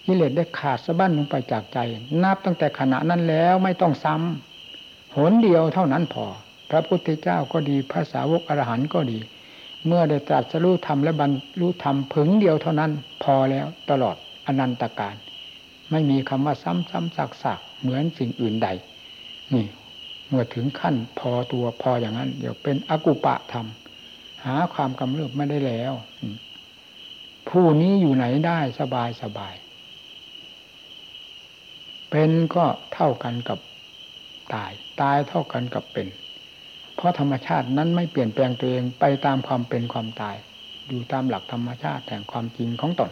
กิเลสได้ขาดสะบั้นลงไปจากใจ นับตั้งแต่ขณะนั้นแล้วไม่ต้องซ้ำหนเดียวเท่านั้นพอ พระพุทธเจ้าก็ดีภาษาวกอรหันต์ก็ดี เมื่อได้ตรัสรู้ธรรมและบรรลุธรรมผึงเดียวเท่านั้น พอแล้วตลอดอนันตการ ไม่มีคำว่าซ้ำซ้ำซักๆเหมือนสิ่งอื่นใด นี่ เมื่อถึงขั้นพอตัวพออย่างนั้น เดี๋ยวเป็นอกุปะธรรม หาความกำเริบไม่ได้แล้ว ผู้นี้อยู่ไหนได้สบายสบาย เป็นก็เท่ากันกับตาย ตายเท่ากันกับเป็น เพราะธรรมชาตินั้นไม่เปลี่ยนแปลงตัวเองไปตามความเป็นความตาย อยู่ตามหลักธรรมชาติแห่งความจริงของตน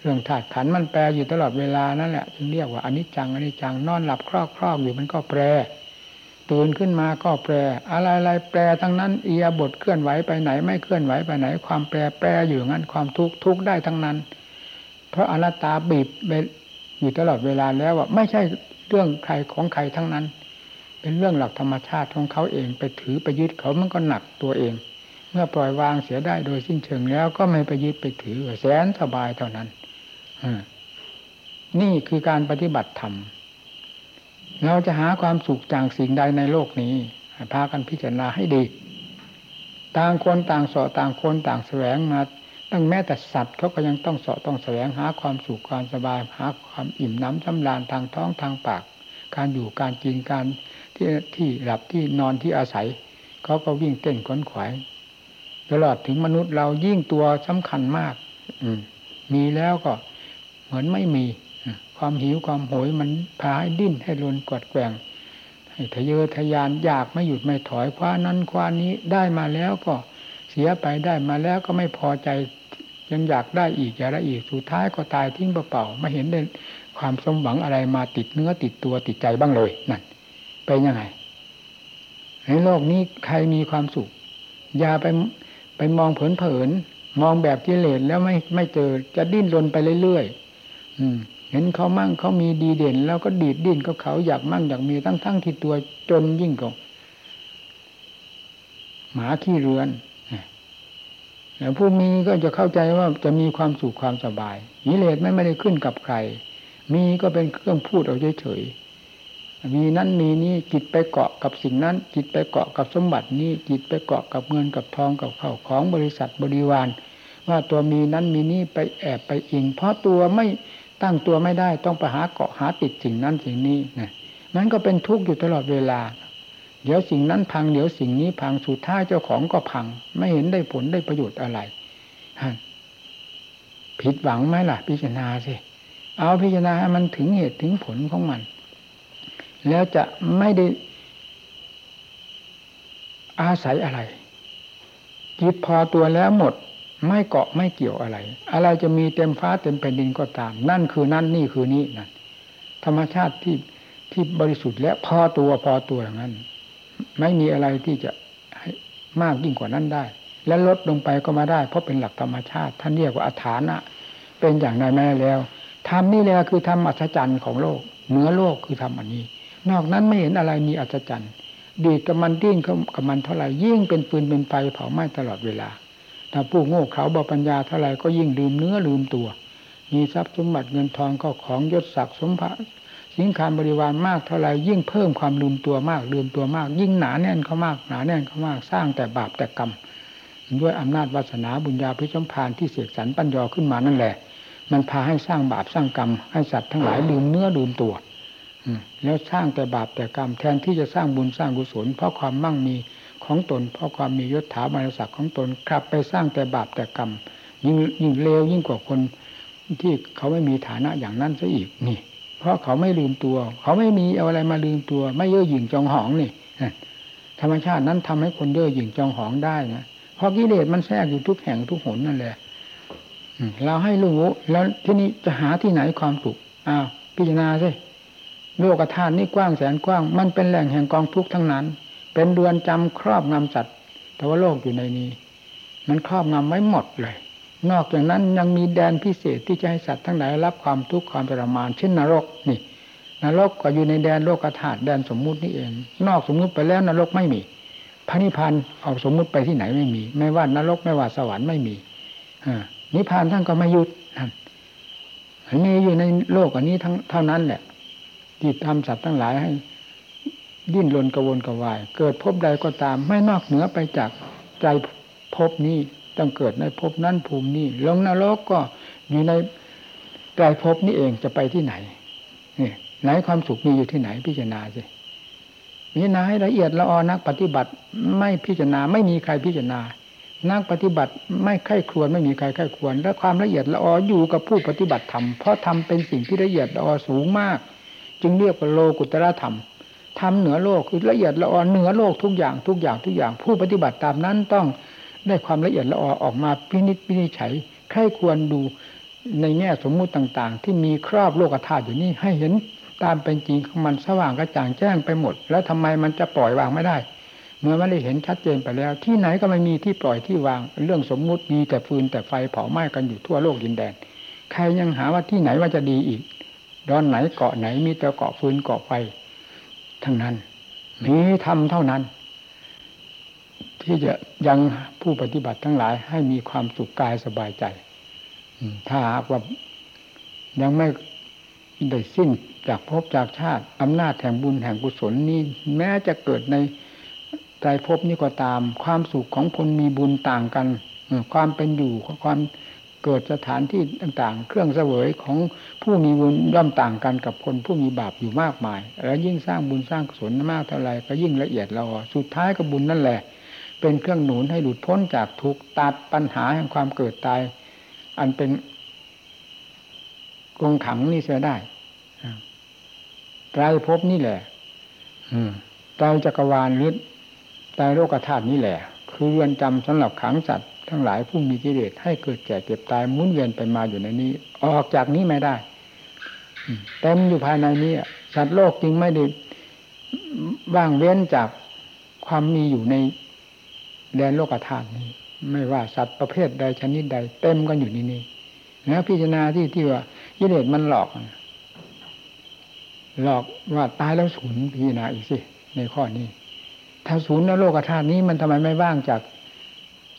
เรื่องธาตุขันมันแปรอยู่ตลอดเวลานั่นแหละจึงเรียกว่าอนิจจังอนิจจังนอนหลับครอกครอกอยู่มันก็แปร ตื่นขึ้นมาก็แปร อะไรอะไรแปรทั้งนั้นเอียบทเคลื่อนไหวไปไหน ไม่เคลื่อนไหวไปไหน ความแปรแปรอยู่งั้นความทุกข์ทุกข์ได้ทั้งนั้น เพราะอนัตตาบีบอยู่ตลอดเวลาแล้วว่าไม่ใช่เรื่องใครของใครทั้งนั้น เป็นเรื่องหลักธรรมชาติของเขาเองไปถือไปยึดเขามันก็หนักตัวเอง เมื่อปล่อยวางเสียได้โดยสิ้นเชิงแล้วก็ไม่ไปยึดไปถือแสนสบายเท่านั้นนี่คือการปฏิบัติธรรม เราจะหาความสุขจากสิ่งใดในโลกนี้พากันพิจารณาให้ดี ต่างคนต่างสอต่างคนต่างแสวงมาตั้งแม้แต่สัตว์เขาก็ยังต้องสอต้องแสวงหาความสุขความสบายหาความอิ่มน้ำสำราญทางท้องทางปาก การอยู่การกินการที่ที่หลับที่นอนที่อาศัยเขาก็วิ่งเต้นขนขวายตลอดถึงมนุษย์เรายิ่งตัวสำคัญมาก อืมมีแล้วก็เหมือนไม่มี ความหิวความโหยมันพาให้ดิ้นให้รนกวดแกว่งให้ทะเยอทะยานอยากไม่หยุดไม่ถอยคว้านั้นคว้านี้ได้มาแล้วก็เสียไปได้มาแล้วก็ไม่พอใจยังอยากได้อีกอยากได้อีกสุดท้ายก็ตายทิ้งเปล่าๆไม่เห็นได้ความสมหวังอะไรมาติดเนื้อติดตัวติดใจบ้างเลยนั่นเป็นยังไงในโลกนี้ใครมีความสุขอย่าไปไปมองเผินๆมองแบบกิเลสแล้วไม่ไม่เจอจะดิ้นรนไปเรื่อยๆอืม เห็นเขามั่งเขามีดีเด่น แล้วก็ดีดดิ้นกับเขาอยากมั่งอยากมีทั้งทั้งที่ตัวจนยิ่งกว่าหมาขี้เรือนแต่ผู้มีก็จะเข้าใจว่าจะมีความสุขความสบายกิเลสไม่ไม่ได้ขึ้นกับใคร มีก็เป็นเครื่องพูดเอาเฉยๆมีนั้นมีนี้จิตไปเกาะกับสิ่งนั้น จิตไปเกาะกับสมบัตินี้จิตไปเกาะกับเงินกับทองกับข้าวของบริษัทบริวาร ว่าตัวมีนั้นมีนี้ไปแอบไปอิง เพราะตัวไม่ ตั้งตัวไม่ได้ต้องไปหาเกาะหาติดสิ่งนั้นสิ่งนี้นะนั้นก็เป็นทุกข์อยู่ตลอดเวลา เดี๋ยวสิ่งนั้นพังเดี๋ยวสิ่งนี้พังสุดท้ายเจ้าของก็พัง ไม่เห็นได้ผลได้ประโยชน์อะไรผิดหวังไหมล่ะ พิจารณาสิเอาพิจารณาให้มันถึงเหตุถึงผลของมัน แล้วจะไม่ได้อาศัยอะไรจิตพอตัวแล้วหมด ไม่เกาะไม่เกี่ยวอะไร อะไรจะมีเต็มฟ้าเต็มแผ่นดินก็ตาม นั่นคือนั่นนี่คือนี่นั่นธรรมชาติที่ที่บริสุทธิ์และพอตัวพอตัวอย่างนั้น ไม่มีอะไรที่จะให้มากยิ่งกว่านั้นได้ และลดลงไปก็มาได้ เพราะเป็นหลักธรรมชาติ ท่านเรียกว่าอัฐานะ เป็นอย่างไรแม่แล้วธรรมนี่แหละคือธรรมอัศจรรย์ของโลก เหนือโลกคือธรรมอันนี้ นอกนั้นไม่เห็นอะไรมีอัศจรรย์ดีกับมันดิ้นกับมันเท่าไหร่ยิ่งเป็นปืนเป็นไฟเผาไหม้ตลอดเวลา ถ้าผู้โง่เขาบาปัญญาเท่าไรก็ยิ่งลืมเนื้อลืมตัว มีทรัพย์สมบัติเงินทองก็ของยศศักดิ์สมภะสิงคารบริวารมากเท่าไรยิ่งเพิ่มความลืมตัวมากลืมตัวมาก ยิ่งหนาแน่นเขามากหนาแน่นเขามากสร้างแต่บาปแต่กรรมด้วยอำนาจวาสนาบุญญาพิชมพานที่เสกสรรปัญญาขึ้นมานั่นแหละ มันพาให้สร้างบาปสร้างกรรม ให้สัตว์ทั้งหลายลืมเนื้อลืมตัวแล้วสร้างแต่บาปแต่กรรมแทนที่จะสร้างบุญสร้างกุศลเพราะความมั่งมี ของตน เพราะความมียศถาบรรดาศักดิ์ของตนกลับไปสร้างแต่บาปแต่กรรม ยิ่งยิ่งเลวยิ่งกว่าคนที่เขาไม่มีฐานะอย่างนั้นซะอีกนี่ เพราะเขาไม่ลืมตัว เขาไม่มีเอาอะไรมาลืมตัว ไม่เย่อหยิ่งจองหองนี่ธรรมชาตินั้นทำให้คนเย่อหยิ่งจองหองได้นะเพราะกิเลสมันแทรกอยู่ทุกแห่งทุกหนนั่นแหละเราให้รู้แล้วที่นี้จะหาที่ไหนความสุขอ้าวพิจารณาสิโลกธาตุนี่กว้างแสนกว้าง มันเป็นแหล่งแห่งกองทุกข์ทั้งนั้น เป็นเรือนจำครอบงำสัตว์แต่ว่าโลกอยู่ในนี้ มันครอบงำไว้หมดเลย นอกจากนั้นยังมีแดนพิเศษที่จะให้สัตว์ทั้งหลายรับความทุกข์ความทรมานเช่นนรกนี่ นรกก็อยู่ในแดนโลกธาตุแดนสมมุตินี่เอง นอกสมมุติไปแล้วนรกไม่มีพระนิพพานออกสมมุติไปที่ไหนไม่มี ไม่ว่านรกไม่ว่าสวรรค์ไม่มีนิพพานท่านก็ไม่ยุดนั่นอันนี้อยู่ในโลกอันนี้ทั้งเท่านั้นแหละที่ทำสัตว์ทั้งหลายให้ ดิ้นรนกระวนกระวาย เกิดพบใดก็ตาม ไม่นอกเหนือไปจากใจพบนี้ต้องเกิดในพบนั้นภูมินี้ลงนรกก็อยู่ในใจพบนี้เองจะไปที่ไหนนี่ไหนความสุขมีอยู่ที่ไหนพิจารณาสิพิจารณาให้ละเอียดละออนักปฏิบัติไม่พิจารณาไม่มีใครพิจารณา นักปฏิบัติไม่ไข้ครวนไม่มีใครไข้ควร และความละเอียดละอออยู่กับผู้ปฏิบัติธรรมเพราะทำเป็นสิ่งที่ละเอียดละออสูงมาก จึงเรียกว่าโลกุตระธรรม ทำเหนือโลกคือละเอียดละออเหนือโลกทุกอย่างทุกอย่างทุกอย่าง ผู้ปฏิบัติตามนั้นต้องได้ความละเอียดละออออกมาพินิจพินิจฉัยใครควรดูในแง่สมมุติต่างๆ ที่มีครอบโลกธาตุอยู่นี่ให้เห็นตามเป็นจริงของมันสว่างกระจ่างแจ้งไปหมด แล้วทำไมมันจะปล่อยวางไม่ได้ เมื่อมันได้เห็นชัดเจนไปแล้ว ที่ไหนก็ไม่มีที่ปล่อยที่วางเรื่องสมมุติมีแต่ฟืนแต่ไฟเผาไหม้กันอยู่ทั่วโลกดินแดน ใครยังหาว่าที่ไหนว่าจะดีอีกดอนไหนเกาะไหนมีแต่เกาะฟืนเกาะไฟ ทั้งนั้นมีธรรมเท่านั้น ที่จะยังผู้ปฏิบัติทั้งหลายให้มีความสุขกายสบายใจถ้าหากว่ายังไม่ได้สิ้นจากภพจากชาติอำนาจแห่งบุญแห่งกุศลนี้แม้จะเกิดในใจภพนี้ก็ตาม ความสุขของคนมีบุญต่างกัน ความเป็นอยู่ความ เกิดสถานที่ต่างๆ เครื่องเสวยของผู้มีบุญย่อมต่างกันกับคนผู้มีบาปอยู่มากมาย แล้วยิ่งสร้างบุญสร้างกุศลมากเท่าไรก็ยิ่งละเอียดละออสุดท้ายก็บุญนั่นแหละ เป็นเครื่องหนุนให้หลุดพ้นจากทุกตัดปัญหาแห่งความเกิดตาย อันเป็นกงขังนี่เสียได้ไตรภพนี่แหละไตรจักรวาลหรือไตรโลกธาตุนี่แหละ คือเรือนจำสำหรับขังสัตว์ ทั้งหลายผู้มีกิเลสให้เกิดแก่เก็บตายมุนเวียนไปมาอยู่ในนี้ ออกจากนี้ไม่ได้เต็มอยู่ภายในนี้สัตว์โลกจึงไม่ได้ว่างเว้นจากความมีอยู่ในแดนโลกธาตุนี้ ไม่ว่าสัตว์ประเภทใดชนิดใด เต็มกันอยู่นี่นี่แล้วพิจารณาที่ที่ว่ากิเลสมันหลอก หลอกว่าตายแล้วศูนย์พิจารณาอีกสิในข้อนี้ ถ้าศูนย์ในโลกธาตุนี้มันทำไมไม่ว่างจาก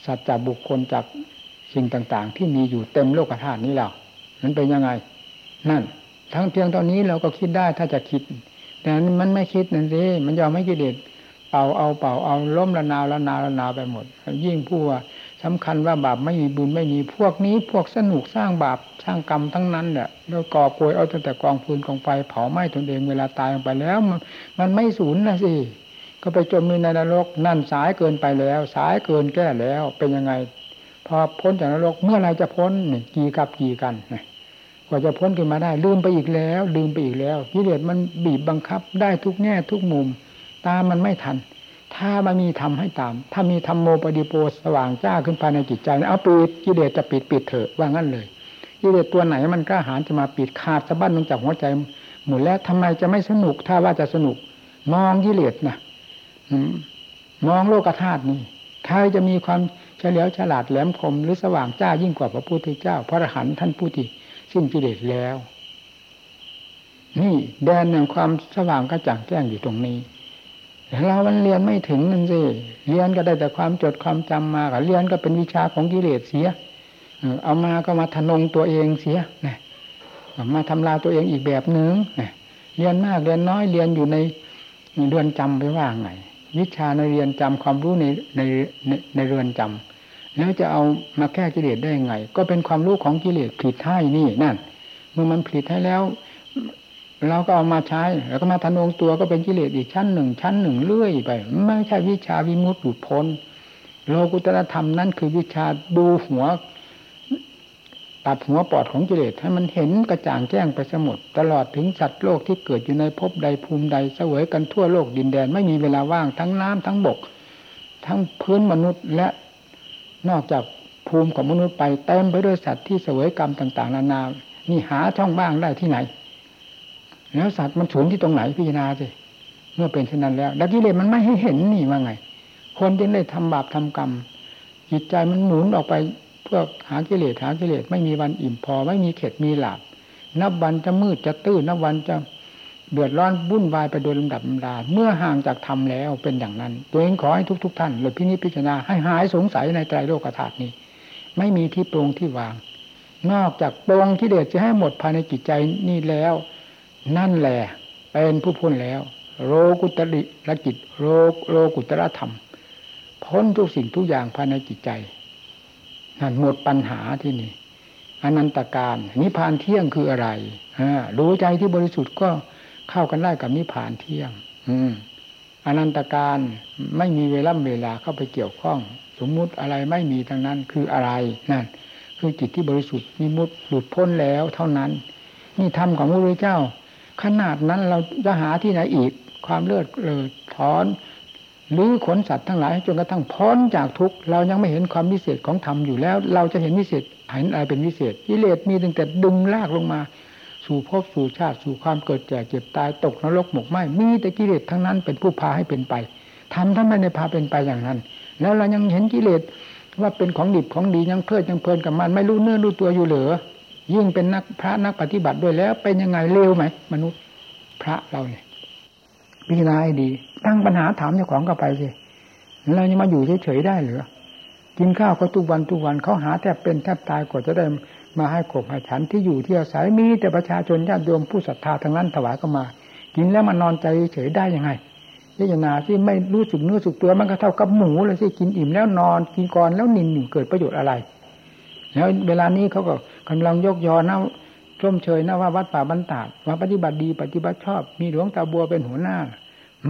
สัตว์จากบุคคลจากสิ่งต่างๆ ที่มีอยู่เต็มโลกธาตุนี้แล้วมันเป็นยังไง นั่น ทั้งเพียงตอนนี้เราก็คิดได้ถ้าจะคิด แต่มันไม่คิดนั่นสิมันยอมไม่กิเลสเป่าเอาเป่าเอาล้มละนาวละนาวละนาวไปหมด ยิ่งผู้ว่าสำคัญว่าบาปไม่มีบุญไม่มีพวกนี้พวกสนุกสร้างบาปสร้างกรรมทั้งนั้นเนี่ยแล้วก่อป่วยเอาตั้งแต่กองฟืนกองไฟเผาไหม้ตนเองเวลาตายลงไปแล้ว มันมันไม่สูญนะสิ ก็ไปจมอยู่ในนรกนั่นสายเกินไปแล้ว สายเกินแก้แล้วเป็นยังไง พอพ้นจากนรกเมื่อไรจะพ้นนี่กี่กับกี่กันกว่าจะพ้นขึ้นมาได้ลืมไปอีกแล้วลืมไปอีกแล้วกิเลสมันบีบบังคับได้ทุกแง่ทุกมุม ตามันไม่ทัน ถ้ามันมีทำให้ตาม ถ้ามีธรรมโมปฏิโปสว่างจ้าขึ้นภายในจิตใจเอาปิดกิเลสจะปิดปิดเถอะว่างั้นเลยกิเลสตัวไหนมันกล้าหาญจะมาปิดขาดสะบั้นลงจากหัวใจหมดแล้วทำไมจะไม่สนุกถ้าว่าจะสนุกมองกิเลสนะ มองโลกธาตุนี่ใครจะมีความเฉลียวฉลาดแหลมคมหรือสว่างจ้ายิ่งกว่าพระพุทธเจ้า พระอรหันต์ท่านผู้ที่สิ้นกิเลสแล้ว นี่แดนแห่งความสว่างกระจ่างแจ้งอยู่ตรงนี้เรามันเรียนไม่ถึงนั่นสิเรียนก็ได้แต่ความจดความจำมาเรียนก็เป็นวิชาของกิเลสเสียเอามาก็มาทนงตัวเองเสียนะมาทำลายตัวเองอีกแบบหนึ่งเรียนมากเรียนน้อยเรียนอยู่ในเรือนจำไปว่าไง วิชาในเรียนจำความรู้ในในในเรือนจำแล้วจะเอามาแก้กิเลสได้ยังไง ก็เป็นความรู้ของกิเลสผิดให้นี่นั่น เมื่อมันผิดให้แล้ว เราก็เอามาใช้ แล้วก็มาทนงตัวก็เป็นกิเลสอีกชั้นหนึ่ง ชั้นหนึ่งเรื่อยไป ไม่ใช่วิชาวิมุตติหลุดพ้นโลกุตรธรรมนั่นคือวิชาดูหัว ตัดหัวปอดของกิเลสให้มันเห็นกระจ่างแจ้งไปสมุดตลอดถึงสัตว์โลกที่เกิดอยู่ในภพใดภูมิใดเสวยกันทั่วโลกดินแดนไม่มีเวลาว่างทั้งน้ำทั้งบก ทั้งพื้นมนุษย์และนอกจากภูมิของมนุษย์ไปเต็มไปด้วยสัตว์ที่เสวยกรรมต่าง ๆ นานา นี่หาช่องว่างได้ที่ไหน แล้วสัตว์มันสูญที่ตรงไหนพิจารณาสิเมื่อเป็นเช่นนั้นแล้วดักิเลสมันไม่ให้เห็นนี่ว่าไง คนที่ได้ทำบาปทำกรรมจิตใจมันหมุนออกไป เพื่อหากิเลสหากิเลสไม่มีวันอิ่มพอ ไม่มีเข็ดมีหลับนับวันจะมืดจะตื้นนับวันจะเดือดร้อนวุ่นวายไปโดยลำดับลำดา เมื่อห่างจากธรรมแล้วเป็นอย่างนั้น ตัวเองขอให้ทุกๆทท่านเลยพินิจพิจารณาให้หายสงสัยในใจโลกธาตุนี้ ไม่มีที่ปรงที่วาง นอกจากปรงที่เดชจะให้หมดภายในจิตใจนี่แล้ว นั่นแหละเป็นผู้พ้นแล้ว โรกุตริลกิจโรโรกุตระธรรม พ้นทุกสิ่งทุกอย่างภายในจิตใจ นั่นหมดปัญหาที่นี่อนันตการนิพานเที่ยงคืออะไรรู้ใจที่บริสุทธิ์ก็เข้ากันได้กับนิพานเที่ยง อืมอนันตการไม่มีเวลาเวลาเข้าไปเกี่ยวข้อง สมมุติอะไรไม่มีทั้งนั้นคืออะไรนั่นคือจิตที่บริสุทธิ์มีมุดหลุดพ้นแล้วเท่านั้น นี่ธรรมของพระพุทธเจ้า ขนาดนั้นเราจะหาที่ไหนอีก ความเลือดเลยถอน หรือขนสัตว์ทั้งหลายจนกระทั่งพ้นจากทุกเรายังไม่เห็นความวิเศษของธรรมอยู่แล้ว เราจะเห็นวิเศษเห็นอะไรเป็นวิเศษกิเลสมีตั้งแต่ดึงลากลงมา สู่ภพสู่ชาติ สู่ความเกิดแก่เจ็บตายตกนรกหมกไหมมีแต่กิเลสทั้งนั้นเป็นผู้พาให้เป็นไปทำทำไมในพาเป็นไปอย่างนั้น แล้วเรายังเห็นกิเลสว่าเป็นของดิบของดียังเพลิดยังเพลินกับมันไม่รู้เนื้อรู้ตัวอยู่เหลือยิ่งเป็นนักพระนักปฏิบัติด้วยแล้วเป็นยังไงเร็วไหมมนุษย์พระเราเนี่ย พิจารณาให้ดี ตั้งปัญหาถามเจ้าของก็ไปสิเราจะมาอยู่เฉยๆได้หรือกินข้าวก็ทุกวันทุกวันเขาหาแทบเป็นแทบตายกว่าจะได้มาให้ขบให้ฉันที่อยู่ที่อาศัยมีแต่ประชาชนญาติโยมผู้ศรัทธาทั้งนั้นถวายก็มา กินแล้วมันนอนใจเฉยได้ยังไงพิจารณาที่ไม่รู้สึกเนื้อสึกตัวมันก็เท่ากับหมูเลยสิกินอิ่มแล้วนอนกินก่อนแล้วนินหนึ่งเกิดประโยชน์อะไร แล้วเวลานี้เขาก็กำลังยกยอนะ ชมเชยนะว่าวัดป่าบรรดาว่าปฏิบัติดีปฏิบัติชอบ มีหลวงตาบัวเป็นหัวหน้า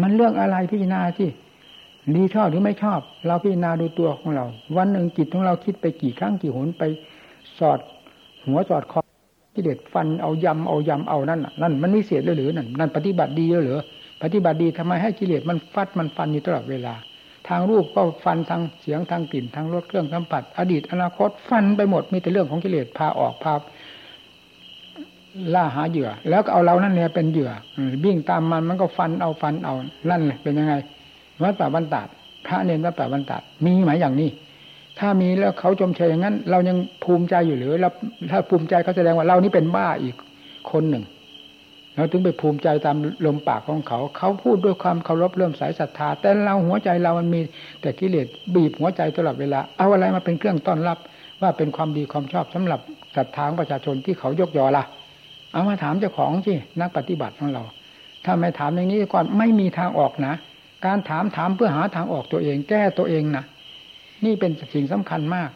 มันเรื่องอะไรพิจารณาสิดีชอบหรือไม่ชอบ เราพิจารณาดูตัวของเรา วันหนึ่งจิตของเราคิดไปกี่ครั้งกี่หนไปสอด หัวสอดคอกิเลสฟันเอายำเอายำเอานั่นนั่นมันไม่เสียเลยหรือนั่นนั่นปฏิบัติดีหรือปฏิบัติดีทำไมให้กิเลสมันฟัดมันฟันอยู่ตลอดเวลา ทางรูปก็ฟันทางเสียงทางกลิ่นทางรสเครื่องสัมผัส อดีตอนาคตฟันไปหมดมีแต่เรื่องของกิเลสพาออกพา ล่าหาเหยื่อ แล้วก็เอาเรานั่นเนี่ยเป็นเหยื่อบิ่งตามมันมันก็ฟันเอาฟันเอานั่นเลยเป็นยังไงวัดป่าบรรดาพระเนรวัดป่าบรรดามีไหมอย่างนี้ ถ้ามีแล้วเขาชมเชยอย่างนั้น เรายังภูมิใจอยู่หรือแล้วถ้าภูมิใจเขาแสดงว่าเรานี่เป็นบ้าอีกคนหนึ่งเราถึงไปภูมิใจตามลมปากของเขา เขาพูดด้วยความเคารพเริ่มสายศรัทธา แต่เราหัวใจเรามันมีแต่กิเลสบีบหัวใจตลอดเวลา เอาอะไรมาเป็นเครื่องต้อนรับ ว่าเป็นความดีความชอบสำหรับศรัทธาของประชาชนที่เขายกยอละ เอามาถามเจ้าของสินักปฏิบัติของเรา ถ้าไม่ถามอย่างนี้ก่อนไม่มีทางออกนะ การถามถามเพื่อหาทางออกตัวเอง แก้ตัวเองนะนี่เป็นสิ่งสำคัญมาก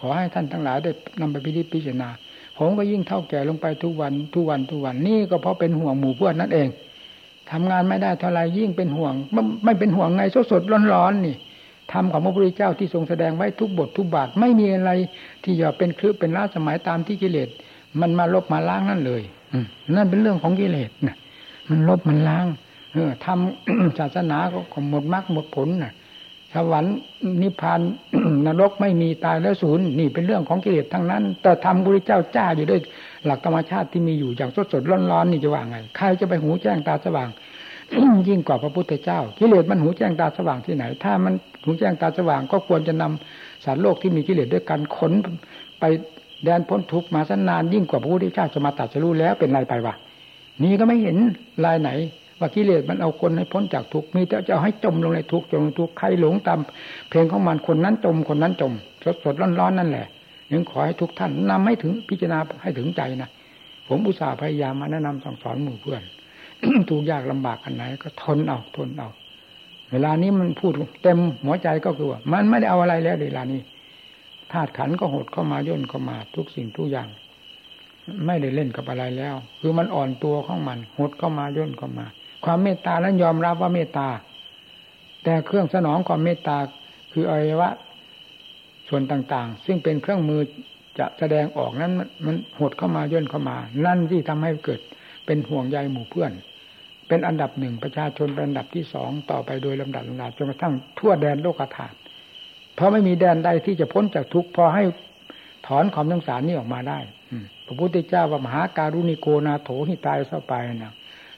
ขอให้ท่านทั้งหลายได้นำไปพิจิตรณาผมก็ยิ่งเท่าแก่ลงไปทุกวันทุกวันทุกวันนี่ก็เพราะเป็นห่วงหมู่เพื่อนนั่นเองทำงานไม่ได้เท่าไรยิ่งเป็นห่วง ไม่เป็นห่วงไงสดสดร้อนๆนี่ทำของพระพุทธเจ้าที่ทรงแสดงไว้ทุกบททุกบาทไม่มีอะไรที่จะเป็นคลือเป็นล้าสมัยตามที่กิเลส มันมาลบมาล้างนั่นเลยนั่นเป็นเรื่องของกิเลสนะมันลบมันล้าง เออทำศาสนาก็หมดมรรคหมดผลนะสวรรค์นิพพานนรกไม่มีตายแล้วศูนย์นี่เป็นเรื่องของกิเลสทั้งนั้น แต่ทำพระเจ้าจ้าอยู่ด้วยหลักธรรมชาติที่มีอยู่อย่างสดสดร้อนๆนนี่จะว่าไงใครจะไปหูแจ้งตาสว่าง ยิ่งกว่าพระพุทธเจ้า กิเลสมันหูแจ้งตาสว่างที่ไหน ถ้ามันหูแจ้งตาสว่างก็ควรจะนำสารโลกที่มีกิเลสด้วยกันขนไป แดนพ้นทุกมาสั้นนานยิ่งกว่าพระพุทธเจ้าจะมาตัดจะรู้แล้วเป็นไรไปวะนี่ก็ไม่เห็นลายไหน ว่ากิเลสมันเอาคนให้พ้นจากทุกข์มีแต่จะเอาให้จมลงในทุกข์จมลงทุกข์ใครหลงตามเพลงของมันคนนั้นจมคนนั้นจม สดสดร้อนร้อนนั่นแหละยังขอให้ทุกท่านนำให้ถึงพิจารณาให้ถึงใจนะผมอุตส่าห์พยายามมาแนะนำสั่งสอนหมู่เพื่อนถูกยากลำบากกันไหน ก็ทนเอาทนเอา เวลานี้มันพูดเต็มหัวใจก็คือว่า มันไม่ได้เอาอะไรแล้วเวลานี้ ธาตุขันก็หดเข้ามาย่นเข้ามาทุกสิ่งทุกอย่าง ไม่ได้เล่นกับอะไรแล้ว คือมันอ่อนตัวของมัน หดเข้ามาย่นเข้ามา ความเมตตาแล้วยอมรับว่าเมตตา แต่เครื่องสนองความเมตตาคืออวัยวะส่วนต่างๆ ซึ่งเป็นเครื่องมือจะแสดงออกนั้นมันหดเข้ามาย่นเข้ามา นั่นที่ทำให้เกิดเป็นห่วงใยหมู่เพื่อน เป็นอันดับหนึ่งประชาชนเป็นอันดับที่สองต่อไปโดยลำดับลำดับจนกระทั่งทั่วแดนโลกธาตุ เพราะไม่มีแดนใดที่จะพ้นจากทุกข์พอให้ถอนความสงสารนี้ออกมาได้พระพุทธเจ้าว่ามหาการุณิโกนาโถหิตายเสไปนะ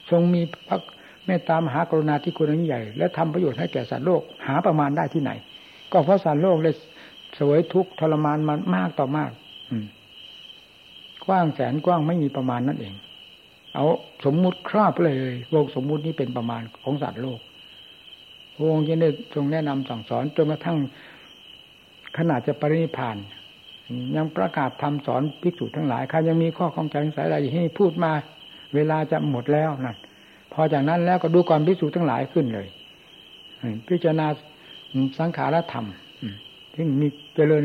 ทรงมีพระเมตตามหากรุณาที่คุณนี้ใหญ่ และทำประโยชน์ให้แก่สัตว์โลกหาประมาณได้ที่ไหน ก็เพราะสัตว์โลกเลยสวยทุกข์ทรมานมันมากต่อมาก อืกว้างแสนกว้างไม่มีประมาณนั่นเอง เอาสมมุติครอบเลยโลกสมมุตินี้เป็นประมาณของสัตว์โลกพระองค์ยังได้ทรงแนะนำสั่งสอนจนกระทั่ง ขนาดจะปรินิพาน ยังประกาศทำสอนภิกษุทั้งหลายใครยังมีข้อข้องใจสงสัยอะไรให้พูดมา เวลาจะหมดแล้วนั่นพอจากนั้นแล้วก็ดูความพิสูจน์ทั้งหลายขึ้นเลย พิจารณาสังขารธรรมที่มีเจริญ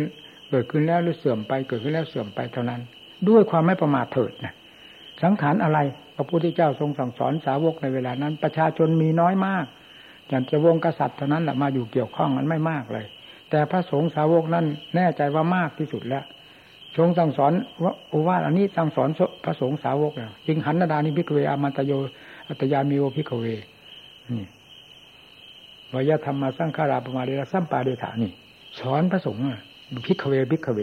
เกิดขึ้นแล้วหรือเสื่อมไปเกิดขึ้นแล้วเสื่อมไปเท่านั้น ด้วยความไม่ประมาทเถิดนะสังขารอะไรพระพุทธเจ้าทรงสั่งสอนสาวกในเวลานั้น ประชาชนมีน้อยมากอย่างจะวงกษัตริย์เท่านั้นแหละมาอยู่เกี่ยวข้องมันไม่มากเลย แต่พระสงฆ์สาวกนั้นแน่ใจว่ามากที่สุดแล้วทรงสั่งสอนว่าโอวาทอันนี้สั่งสอนพระสงฆ์สาวกแล้วจึงหันนาดานิพิกเวอามันตโยอัตยามีโอพิกเวนี่วยธัมมาสังขารา อัปปมาเทนะ สัมปาเทถะ นี่สอนพระสงฆ์ ภิกขเว ภิกขเว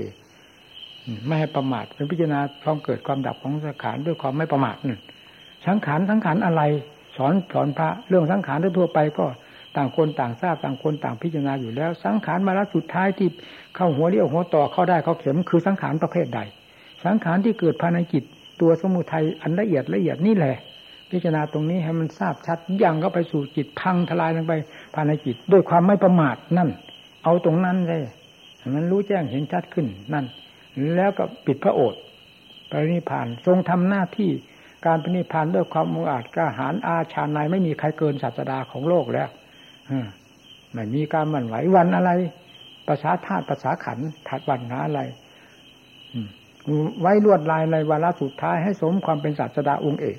ไม่ให้ประมาทเป็นพิจารณาความเกิดความดับของสังขารด้วยความไม่ประมาทสังขารสังขารอะไร สอนสอนพระเรื่องสังขารทั่วไปก็ ต่างคนต่างทราบต่างคนต่างพิจารณาอยู่แล้ว สังขารมาแล้วสุดท้ายที่เข้าหัวเลี้ยวหัวต่อเข้าด้ายเข้าเข็มคือสังขารประเภทใด สังขารที่เกิดภายในจิตตัวสมุทัยอันละเอียดละเอียดนี่แหละ พิจารณาตรงนี้ให้มันทราบชัดย่งเข้าไปสู่จิตพังทลายลงไปภายในจิตด้วยความไม่ประมาทนั่น เอาตรงนั้นเลยมันรู้แจ้งเห็นชัดขึ้นนั่น แล้วก็ปิดพระโอษฐ์ปรินิพพานทรงทำหน้าที่การปรินิพพานด้วยความมุอาจกล้าหาญอาชาในไม่มีใครเกินศาสดาของโลกแล้ว ไม่มีการหวั่นไหววันอะไร ภาษาธาตุภาษาขันถัดวันหาอะไรไว้ลวดลายในวาระสุดท้ายให้สมความเป็นศาสดาองค์เอก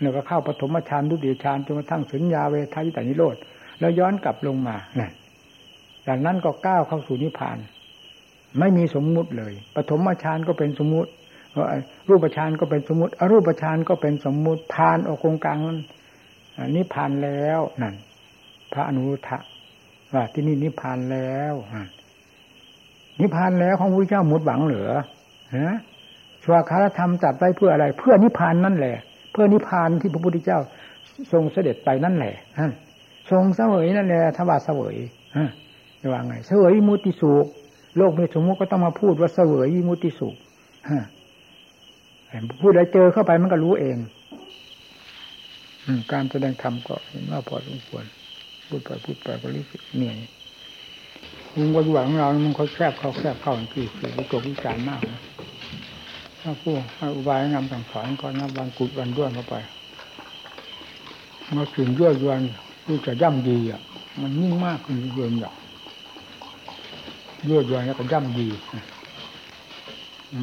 แล้วก็เข้าปฐมฌานดุติยฌานจนกระทั่งสัญญาเวทายตานิโรธแล้วย้อนกลับลงมานั่นจากนั้นก็ก้าวเข้าสู่นิพพาน ไม่มีสมมุติเลย ปฐมฌานก็เป็นสมมุติรูปฌานก็เป็นสมมุติอรูปฌานก็เป็นสมมุติผ่านออกกงกลางนั้นนิพพานแล้วนั่น พระอนุรุทะว่าที่นี่นิพพานแล้วนิพพานแล้วของพระเจ้าหมดหวังเหรือฮะสวาคารธรรมจัดไว้เพื่ออะไร เพื่อนิพพานนั่นแหละ เพื่อนิพพานที่พระพุทธเจ้า ทรงเสด็จไปนั่นแหละทรงเสวยนั่นแหละทว่าเสวยจะว่าไง เสวยมุติสุขโลกมีสมมติก็ต้องมาพูดว่าเสวยมุติสุขฮะพูดอะไรเจอเข้าไปมันก็รู้เองการแสดงธรรมก็เห็นว่าพอสมควร พูดไปพูดไปก็รู้สึกเหนื่อยมุงวัหวังเรา มันเขาแคบเขาแคบเข้าที่คือวิตกวิจารณ์มากนะถ้าผู้ให้อุบายนำสั่งสอนก็นับวันกุดวันด้วนเข้าไปเมื่อถึงยั่วยวนที่จะย่ำดีอะ มันยิ่งมากขึ้นเรื่อยๆอย่างยั่วยวนแล้วก็ย่ำดี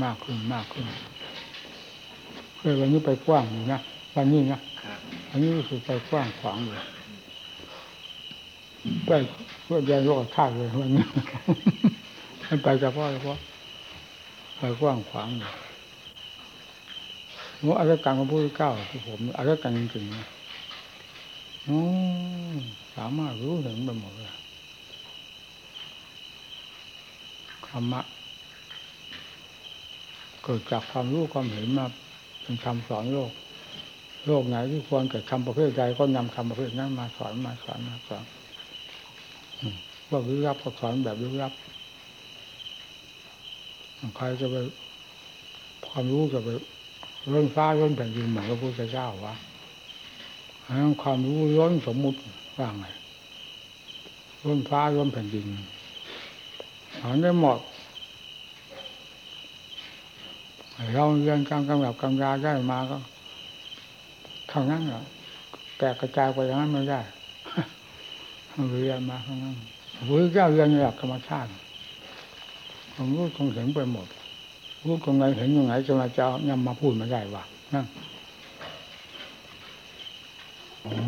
มากขึ้นมากขึ้นเคยวันนี้ไปกว้างอยู่นะวันนี้นะวันนี้รู้สึกไปกว้างขวางเลย ไปเพื่อแยกโลกธาตุเลยวันนี้มันไปเฉพาะเฉพาะไปกว้างขวางเลยว่าอะไรกันของพระเก้าที่ผมอะไรกันจริงๆนะสามารถรู้เห็นไปหมดเลยธรรมะเกิดจากความรู้ความเห็นมาเป็นคำสอนโลก โลกไหนที่ควรเกิดคำประเภทใดก็นำคำประเภทนั้นมาสอนมาสอนมาสอน ว่าวิรับก็สอนแบบวิรับใครจะไปความรู้จะไปล้นฟ้าล้นแผ่นดินเหมือนพระพุทธเจ้าวะความรู้ล้นสมมุติว่าไงล้นฟ้าล้นแผ่นดินสอนได้หมดเราเรียนกำกำกับกำยาได้มาก็เท่านั้นเหรอแตกกระจายไปอย่างนั้นไม่ได้ เรียนมาเท่านั้นพระเจ้าเรียนแบบธรรมชาติผมรู้คงเห็นไปหมดรู้ตรงไหนเห็นยังไงจะมาจะนำมาพูดมาได้วะนั่น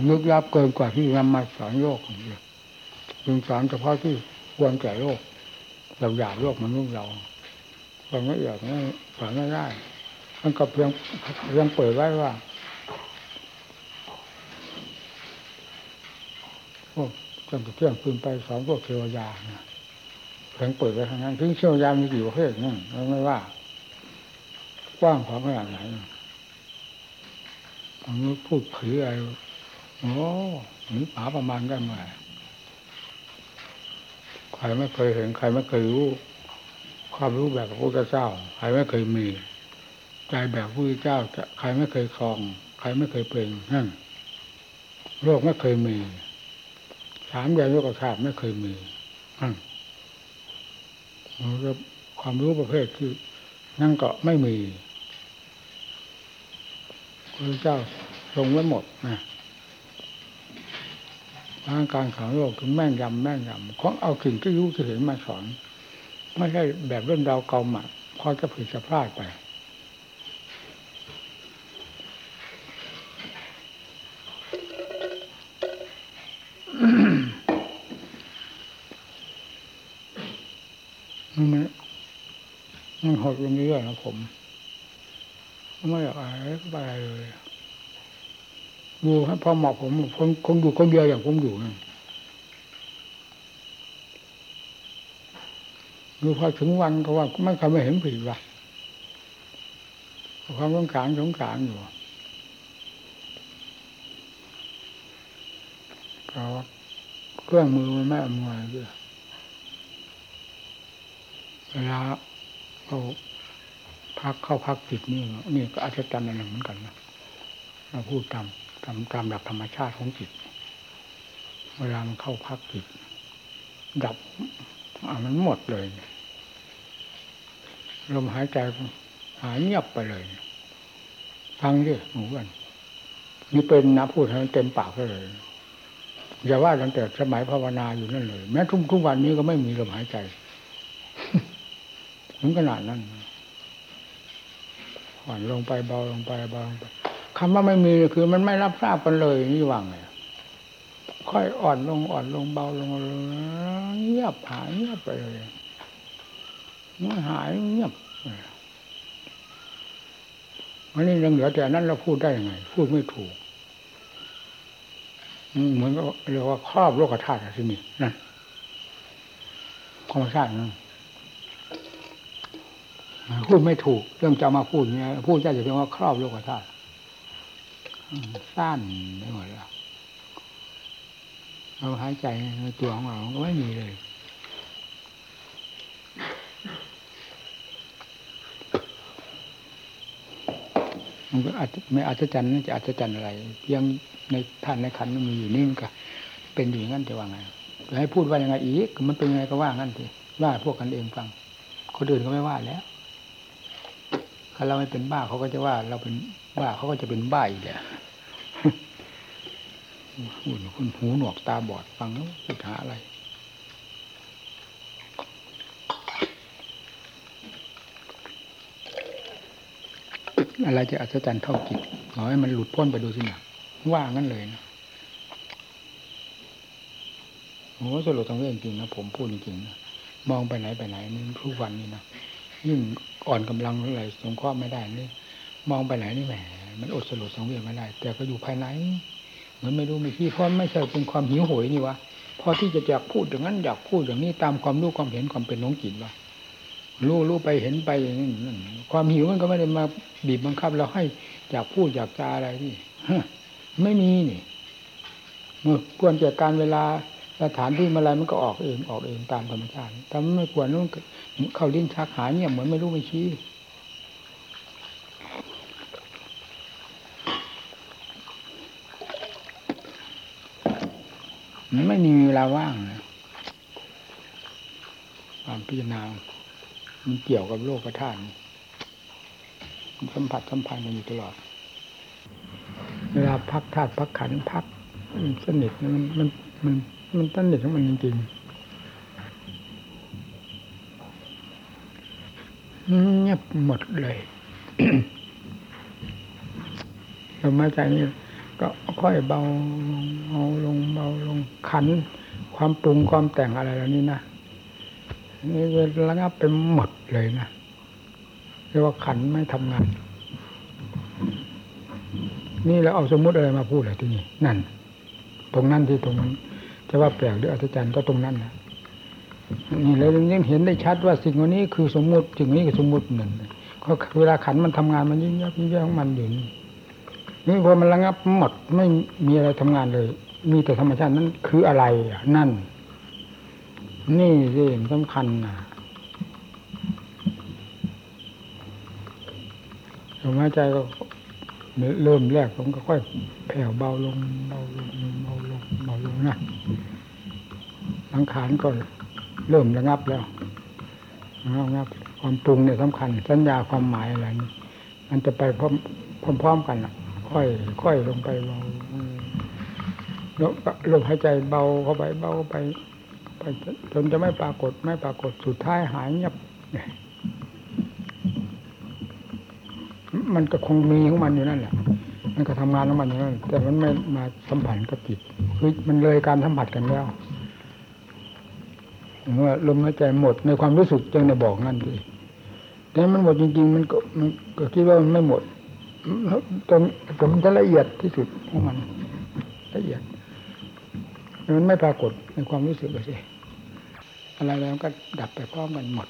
ลึกลับเกินกว่าที่นำมาสอนโลกจึงสอนเฉพาะที่ควรแก่โลกเราอยากโลกมันุษย์เราความละเอียดไม่สอนไม่ได้มันก็เพียงเพียงเปิดไว้ว่า พวกจนเที่ยงคืนไปสอนพวกเทวดาเนี่ยเพียงเปิดไว้ทางนั้นถึงเทวดามีกี่ประเภทนั่นเราไม่ว่ากว้างขวางขนาดไหนตรงนี้พูดผืออะไรโอ้หนีป่าประมาณกันไหมใครไม่เคยเห็น ใครไม่เคยรู้ ความรู้แบบพระพุทธเจ้า ใครไม่เคยมี ใจแบบพระพุทธเจ้า ใครไม่เคยคลอง ใครไม่เคยเป็นนั่นโลกไม่เคยมี สามอย่างโลกธาตุไม่เคยมีนั่นความรู้ประเภทคือ นั่นก็ไม่มีพระเจ้าทรงไว้หมดนะทางการขังโลกคือแม่งยำแม่งยำของเอาสิ่งที่รู้ที่เห็นมาสอน ไม่ใช่แบบเรื่องดาวเกาหมาพอจะผิดจะพลาดไป มันมันหดลงเรื่อยๆนะผม ไม่อยากอะไรไปเลยดูให้พอเหมาะผมคงคงอยู่คนเดียวอย่างผมอยู่นะดูพอถึงวันก็ว่าไม่เคยไม่เห็นผิดว่ะความสงสารสงสารอยู่เพราะเครื่องมือมันไม่อำนวยด้วย เวลาเราพักเข้าพักจิตนี่นี่ก็อาจจะจำอันหนึ่งเหมือนกันนะเราพูดตามตามตามหลักธรรมชาติของจิต เวลามันเข้าพักจิต ดับมันหมดเลยลมหายใจหายเงียบไปเลย ฟังดิหนูกันนี่เป็นนะพูดให้มันเต็มปากเลยอย่าว่าตั้งแต่สมัยภาวนาอยู่นั่นเลย แม้ทุกทุกวันนี้ก็ไม่มีลมหายใจ ถึงขนาดนั้นอ่อนลงไปเบาลงไปเบาลงไปคำว่าไม่มีคือมันไม่รับทราบกันเลยนี่ว่างไงค่อยอ่อนลงอ่อนลงเบาลงเงียบหายเงียบไปเลยมันหายเงียบวันนี้ยังเหลือแต่นั้นเราพูดได้ยังไง พูดไม่ถูกเหมือนก็เรียกว่าครอบโลกธาตุที่นี่นั่นธรรมชาตินั่น พูดไม่ถูก เรื่องจะมาพูดเนี่ยพูดจะจะเรียกว่าครอบโลกธาตุสั้นไม่หมดแล้วเราหายใจในตัวของเราก็ไม่มีเลยมันก็อาจจะไม่อัศจรรย์น่าจะอัศจรรย์อะไรเพียงในท่านในขันมันมีอยู่นี่มันก็เป็นอยู่างนั้นจะว่าไงจะให้พูดว่ายังไงอีกมันเป็นยังไงก็ว่างั้นสิว่าพวกกันเองฟังคนอื่นก็ไม่ว่าแล้วาเราไม่เป็นบ้าเขาก็จะว่า เราเป็นบ้าเขาก็จะเป็นบ้าอีกแหละหุ่นคุณหูหนวกตาบอดฟังแล้วพูดหาอะไร อะไรจะอัศจรรย์เท่าจิตขอให้มันหลุดพ้นไปดูสินะว่างั้นเลยนะโอ้สรุปทางเรื่องจริงนะผมพูดจริงนะมองไปไหนไปไหนนี่ทุกวันนี่นะ ยิ่งอ่อนกำลังเท่าไหร่สงเคราะห์ไม่ได้นี่มองไปไหนนี่แหมมันอดสลดสังเวชไม่ได้ แต่ก็อยู่ภายในเหมือนไม่รู้ไม่ขี้เพราะไม่ใช่เป็นความหิวโหยนี่วะพอที่จะอยากพูดอย่างนั้นอยากพูดอย่างนี้ตามความรู้ความเห็นความเป็นของจิตวะรู้รู้ไปเห็นไปอย่างนั้ความหิวมันก็ไม่ได้มาบีบบังคับเราให้อยากพูดอยากจาอะไรนี่ไม่มีนี่เมื่อควรจากการเวลา สถานที่เมื่อไรมันก็ออกเองออกเองตามธรรมชาติถ้าไม่ควรนู่นเข้าลิ้นชักหายเนี่ยเหมือนไม่รู้ไม่ชี้มันไม่มีเวลาว่างนะความพิจารณา มันเกี่ยวกับโลกธาตุมันสัมผัสสัมพันธ์กันอยู่ตลอด เวลาพักธาตุพักขันพักสนิทมันมันมัน มันสนิทของมันจริงๆเงียบหมดเลยลมหายใจนี่ก็ค่อยเบาเบาลงเบาลงขัน ความปรุงความแต่งอะไรแล้วนี่นะนี่ระงับไปหมดเลยนะเรียกว่าขันไม่ทำงาน นี่เราเอาสมมติอะไรมาพูดเลยที่นี่นั่น ตรงนั้นที่ตรงนั้น จะว่าแปลกหรืออัศจรรย์ก็ตรงนั้นนะนี่เรายังเห็นได้ชัดว่าสิ่งนี้คือสมมุติสิ่งนี้คือสมมุติหนึ่งเขาเวลาขันมันทำงานมันยิ่งยับยิ่งแยับของมันอยู่นี่นี่พอมันระงับหมดไม่มีอะไรทำงานเลย มีแต่ธรรมชาตินั้นคืออะไรนั่น นี่สิสำคัญนะลมหายใจก็ เริ่มแรกผมก็ค่อยแผ่วเบาลงเบาลงเบาลงเบาลงนะสังขารก็เริ่มระงับแล้วระงับความปรุงเนี่ยสำคัญ สัญญาความหมายอะไรนี่มันจะไปพร้อมพร้อมๆกันอะ ค่อย ค่อยลงไปเบาแล้วลมหายใจเบาเข้าไปเบาเข้าไปไปจนจะไม่ปรากฏไม่ปรากฏสุดท้ายหายเงียบ มันก็คงมีของมันอยู่นั่นแหละ มันก็ทำงานของมันอยู่นั่น แต่มันไม่มาสัมผัสกับจิตคือมันเลยการสัมผัสกันแล้วเมื่อลมหายใจหมดในความรู้สึกจึงได้บอกงั้นดีแต่มันหมดจริง ๆ มันก็มันก็คิดว่ามันไม่หมดจนจนมันจะละเอียดที่สุดของมัน ละเอียดมันไม่ปรากฏในความรู้สึกเลยอะไรแล้วก็ดับไปพร้อมกันหมด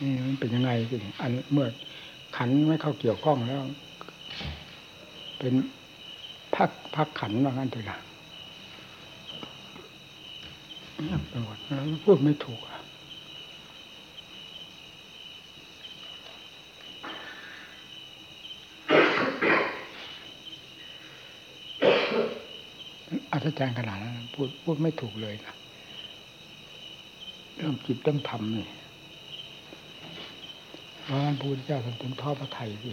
นี่มันเป็นยังไงสิอันเมื่อขันไม่เข้าเกี่ยวข้องแล้ว เป็นพักพักขันว่างั้นเถอะนะไปหมดพูดไม่ถูกอะอัศจรรย์ขนาดนั้นพูดพูดไม่ถูกเลยนะเรื่องจิตเรื่องธรรมนี่ เพราะนั้นพระพุทธเจ้าท่านถึงทอพระไทยสิ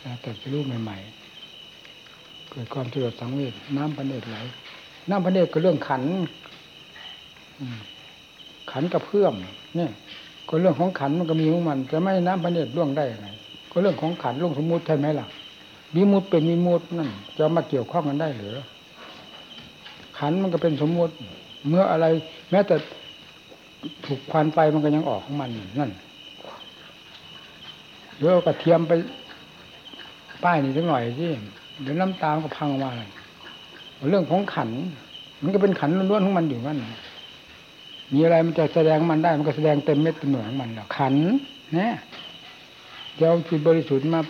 แต่จะรูปใหม่ๆ เกิดความสลดสังเวชน้ำพันเดชไหล น้ำพันเดชก็เรื่องขัน ขันกับเพื่อมเนี่ย ก็เรื่องของขันมันก็มีของมัน จะไม่น้ำพันเดชล่วงได้ไงก็เรื่องของขันล่วงสมมุติใช่ไหมล่ะวิมุตเป็นวิมุตนั่นจะมาเกี่ยวข้องกันได้หรือขันมันก็เป็นสมมุติ เมื่ออะไร แม้แต่ ถูกควันไฟมันก็ยังออกของมันนั่นเดี๋ยวเอากระเทียมไปป้ายนี่สักหน่อยสิเดี๋ยวน้ำตาลก็พังออกมาเลยเรื่องของขัน มันก็เป็นขันล้วนๆของมันอยู่นั่นมีอะไรมันจะแสดงมันได้ มันก็แสดงเต็มเม็ดเต็มหน่วยของมันแล้วขันเนี่ยจะเอาจิตบริสุทธิ์มา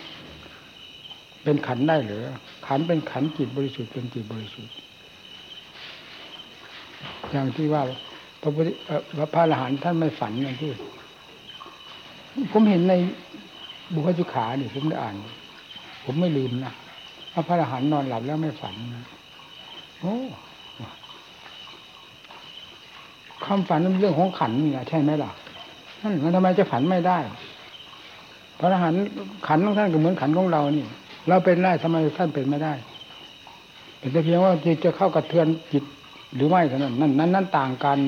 เป็นขันได้หรือขันเป็นขันจิตบริสุทธิ์เป็นจิตบริสุทธิ์อย่างที่ว่า พระพุทธพระอรหันต์ท่านไม่ฝันอย่างที่ผมเห็นในบุคจุขาเนี่ยผมได้อ่าน ผมไม่ลืมนะว่าพระอรหันต์นอนหลับแล้วไม่ฝันนะโอ้ความฝันมันเรื่องของขันนี่แหละใช่ไหมล่ะนั่นทำไมจะฝันไม่ได้ พระอรหันต์ขันของท่านก็เหมือนขันของเรานี่ เราเป็นได้ทำไมท่านเป็นไม่ได้เป็นแต่เพียงว่าจะเข้ากระเทือนจิต หรือไม่เท่านั้นนั่นนั้นนั้นต่างกัน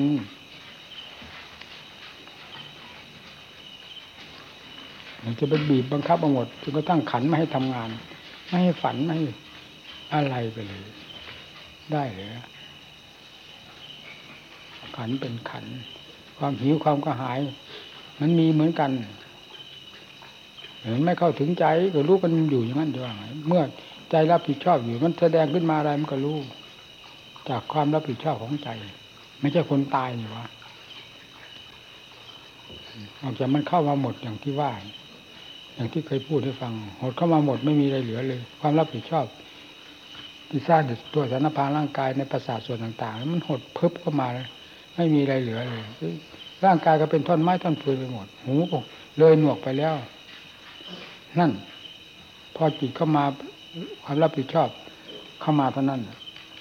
มันจะเป็นบีบบังคับเอาหมดจนกระทั่งขันไม่ให้ทำงาน ไม่ให้ฝันไม่อะไรไปเลย ได้เลยขันเป็นขัน ความหิวความกระหาย มันมีเหมือนกันเห็นไม่เข้าถึงใจก็รู้กันอยู่อย่างนั้นจะว่าไงเมื่อใจรับผิดชอบอยู่ มันแสดงขึ้นมาอะไรมันก็รู้ จากความรับผิดชอบของใจ ไม่ใช่คนตายนี่วะออกจากมันเข้ามาหมดอย่างที่ว่า อย่างที่เคยพูดให้ฟัง หดเข้ามาหมดไม่มีอะไรเหลือเลย ความรับผิดชอบ ที่สร้างตัวสารพางร่างกายในประสาทส่วนต่างๆมันหดเพิบเข้ามาเลยไม่มีอะไรเหลือเลยร่างกายก็เป็นท่อนไม้ท่อนฟืนไปหมด หูก็เลยหนวกไปแล้ว นั่น พอจิตเข้ามาความรับผิดชอบเข้ามาเท่านั้น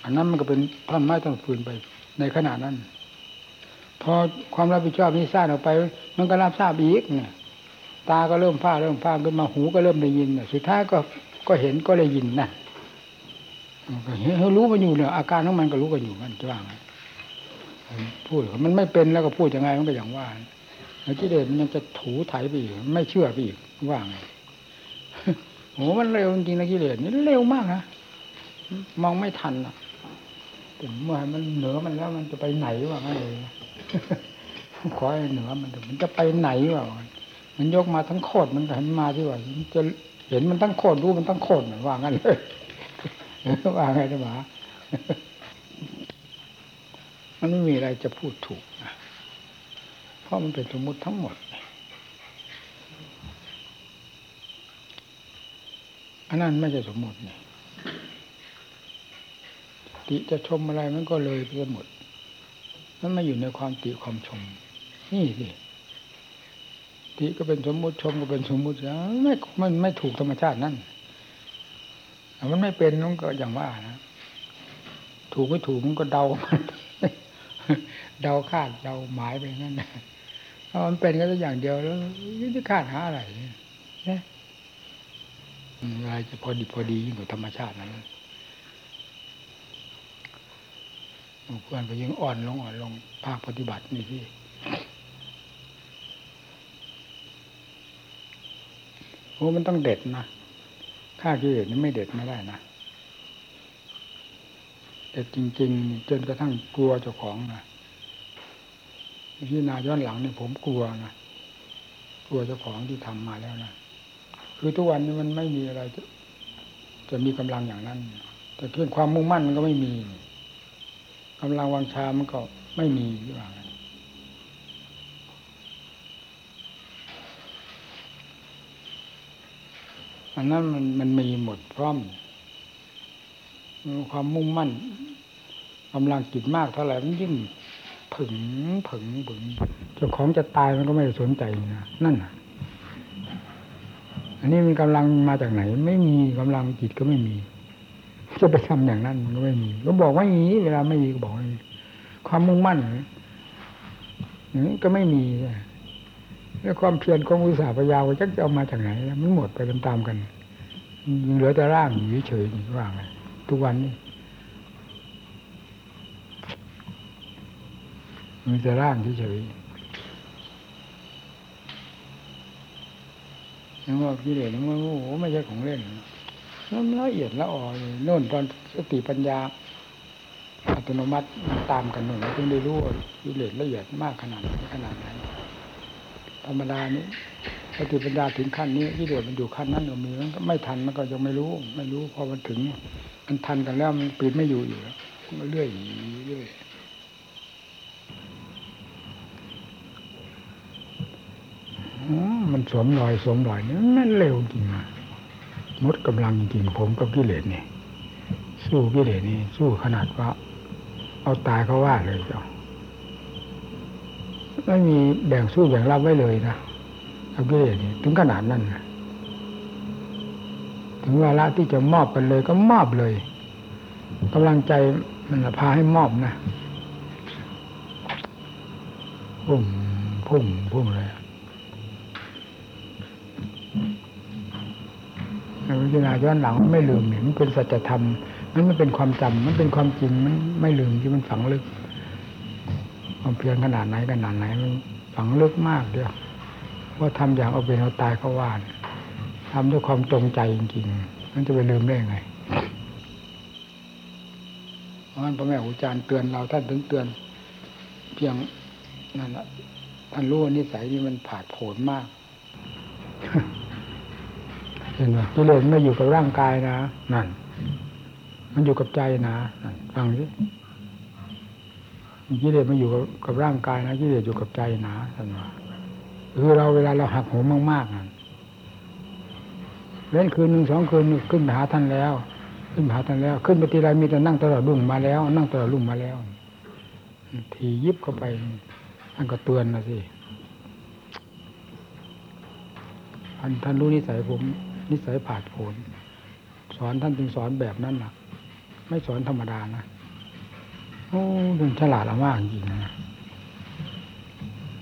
อันนั้นมันก็เป็นท่อนไม้ท่อนฟืนไป ในขณะนั้น พอความรับผิดชอบนี้สร้างออกไป มันก็รับทราบอีกเนี่ยตาก็เริ่มฟ้าเริ่มฟ้าขึ้นมาหูก็เริ่มได้ยินเนี่ยสุดท้ายก็ก็เห็นก็ได้ยินนะเห็นรู้มันอยู่เนี่ยอาการของมันก็รู้กันอยู่มันจะว่าไงพูดมันไม่เป็นแล้วก็พูดยังไงมันก็อย่างว่าแล้วกิเลสมันยังจะถูไถไปอีกไม่เชื่อไปอีกว่าไงโหมันเร็วจริงนะกิเลสนี่เร็วมากนะมองไม่ทันอะ แต่เมื่อมันเหนือมันแล้วมันจะไปไหนวะงั้นเลยขอให้เหนือมันมันจะไปไหนวะมันยกมาทั้งโคตรมันหันมาที่ว่าจะเห็นมันตั้งโคตรรู้มันตั้งโคตรว่างั้นเลยว่าไงนะหมามันไม่มีอะไรจะพูดถูกนะเพราะมันเป็นสมมติทั้งหมดอันนั้นไม่ใช่สมมตินี่ ติจะชมอะไรมันก็เลยไปหมดมันไม่อยู่ในความติความชม นี่สิติก็เป็นสมมุติชมก็เป็นสมมุติแล้วไม่มันไม่ถูกธรรมชาตินั่นมันไม่เป็นนั่นก็อย่างว่านะถูกไม่ถูกมันก็เดา เดาคาดเดาหมายไปงั้นถ้ามันเป็นก็อย่างเดียวแล้วจะคาดหาอะไรเนี่ยอะไรจะพอดีพอดียิ่งกว่าธรรมชาตินั้น ควรไปยิ่งอ่อนลงอ่อนลงภาคปฏิบัตินี่ที่โอ้มันต้องเด็ดนะค่ากิเลสนี่ไม่เด็ดไม่ได้นะเด็ดจริง ๆ จนกระทั่งกลัวเจ้าของนะที่นาย้อนหลังนี่ผมกลัวนะกลัวเจ้าของที่ทำมาแล้วนะคือทุกวันนี้มันไม่มีอะไรจะจะมีกำลังอย่างนั้น แต่เพียงความมุ่งมั่นมันก็ไม่มี กำลังวังชามันก็ไม่มีหรือเปล่าอันนั้นมันมันมีหมดพร้อม ความมุ่งมั่นกำลังจิตมากเท่าไหร่มันยิ่งผึ่งผึ่งผึ่งเจ้าของจะตายมันก็ไม่สนใจนะนั่นอันนี้มันกำลังมาจากไหน ไม่มีกำลังจิตก็ไม่มี จะไปทำอย่างนั้นมันก็ไม่มีก็บอกว่าอย่างนี้เวลาไม่มีก็บอกว่าความมุ่งมั่นก็ไม่มีแล้วความเพียรของอุตสาห์พยายามจะเอามาจากไหนมันหมดไปตามๆกันยังเหลือแต่ร่างอยู่เฉยๆนี่ว่าไงทุกวันนี้มีแต่ร่างเฉยๆนึกว่ากิเลสนึกว่าโอ้โหไม่ใช่ของเล่น มันละเอียดละอ่อนโน่นตอนสติปัญญา อัตโนมัติตามกันหนึ่งจึงได้รู้วิเลสละเอียดมากขนาดขนาดไหนธรรมดานี้สติปัญญาถึงขั้นนี้กิเลสมันอยู่ขั้นนั้นก็มีมันก็ไม่ทันมันก็ยังไม่รู้ ไม่รู้พอมันถึง มันทันกันแล้วมันปีนไม่อยู่อยู่แล้วมันเรื่อยเรื่อยมันสวมรอยสวมรอยนี่มันเร็วจริงนะ มดกำลังจริงๆผมกับกิเลสนี่สู้กิเลสนี่สู้ขนาดว่า เอาตายเขาว่าเลยเจ้าไม่มีแบ่งสู้แบ่งรับไว้เลยนะเอากิเลสนี่ถึงขนาดนั้นนะถึงเวลาที่จะมอบไปเลยก็มอบเลยกำลังใจมันพาให้มอบนะพุ่งพุ่งพุ่งเลย พิจารณาย้อนหลังไม่ลืมเนี่ยมันเป็นสัจธรรมมันไม่เป็นความจำมันเป็นความจริงมันไม่ลืมที่มันฝังลึกความเพียรขนาดไหนขนาดไหนมันฝังลึกมากเดียวว่าทำอย่างเอาเป็นเอาตายเขาว่านทำด้วยความจงใจจริงๆมันจะไปลืมได้ไงเพราะฉะนั้นพระแม่อาจารย์เตือนเราท่านถึงเตือน เพียงนั่นแหละท่านรู้ว่านิสัยนี่มันผาดโผนมาก เห็นไหมกิเลสไม่อยู่กับร่างกายนะนั่น มันอยู่กับใจนะนั่นฟังสิกิเลสมันอยู่กับร่างกายนะกิเลสอยู่กับใจนะท่านว่าคือเราเวลาเราหักโหมมากๆนั่นเล่นคืนหนึ่งสองคืนขึ้นไปหาท่านแล้ว ขึ้นไปหาท่านแล้ว ขึ้นไปทีไรมีแต่นั่งตลอดรุ่งมาแล้ว นั่งตลอดรุ่งมาแล้ว ทียิบเข้าไปท่านก็เตือนนะสิท่านท่านรู้นิสัยผม นิสัยผาดโผนสอนท่านจึงสอนแบบนั้นนะไม่สอนธรรมดานะโอ้ถึงฉลาดมากจริงนะ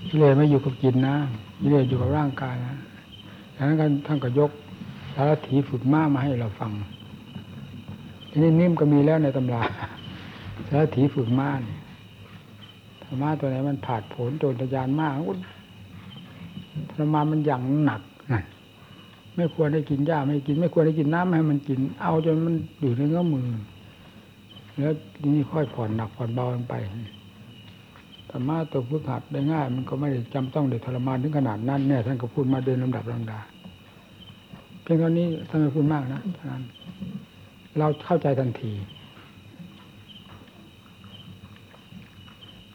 กิเลสไม่อยู่กับกินนะกิเลสอยู่กับร่างกายนะดังนั้นท่านก็ยกสารถีฝึกม้ามาให้เราฟังทีนี้นิ่มก็มีแล้วในตำราสารถีฝึกม้าเนี่ยธรรมะตัวไหนมันผาดโผนโจรทยานมากธรรมามันอย่างหนัก ไม่ควรได้กินหญ้าไม่กิน ไม่ควรได้กินน้ำให้มันกิน เอาจนมันอยู่ในเงื้อมือ แล้วทีนี้ค่อยผ่อนหนักผ่อนเบามันไปธรรมะตัวพุทหัดได้ง่าย มันก็ไม่ได้จำต้องเดือดทรมานถึงขนาดนั้นแน่ท่านก็พูดมาเดินลำดับลำดาเพียงเท่านี้ท่านไม่พูดมากนะท่านั้นเราเข้าใจทันที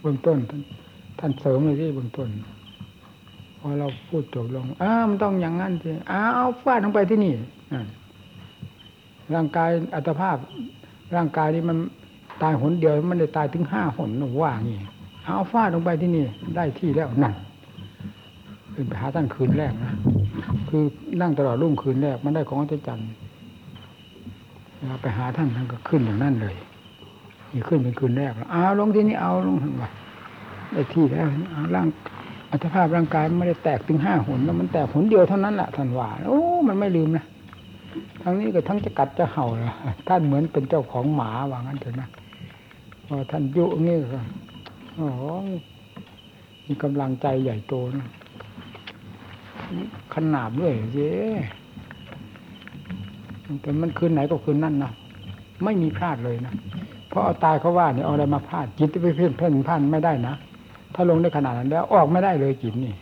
เบื้องต้น ท่านเสริมเลยที่เบื้องต้น พอเราพูดจบลงอ้ามันต้องอย่างนั้นสิอ้าวฟาดลงไปที่นี่ร่างกายอัตภาพ ร่างกายนี้มันตายหนเดียวมันได้ตายถึงห้าหนว่างี้เอาฟาดลงไปที่นี่ ได้ที่แล้วนั่นขึ้นไปหาท่านคืนแรกนะคือนั่งตลอดรุ่งคืนแรกมันได้ของอัศจรรย์ไปหาท่านท่านก็ขึ้นอย่างนั้นเลยนี่ขึ้นเป็นคืนแรกแล้วเอาลงที่นี่เอาลงว่าได้ที่แล้วร่าง อัตภาพร่างกายไม่ได้แตกถึงห้าหนแล้วมันแตกหนเดียวเท่านั้นแหละท่านว่าโอ้มันไม่ลืมนะทั้งนี้ก็ทั้งจะกัดจะเห่าละท่านเหมือนเป็นเจ้าของหมาว่างั้นเถอะนะพอท่านยุงี้ก็โอ้มีกำลังใจใหญ่โตนะขนาบด้วยเย้แต่มันคืนไหนก็คืนนั่นนะไม่มีพลาดเลยนะเพราะเอาตายเขาว่าเนี่ยเอาอะไรมาพลาดจิตไปเพ่นเพ่นพ่านไม่ได้นะ ถ้าลงได้ขนาดนั้นแล้ว ออกไม่ได้เลยจิตนี่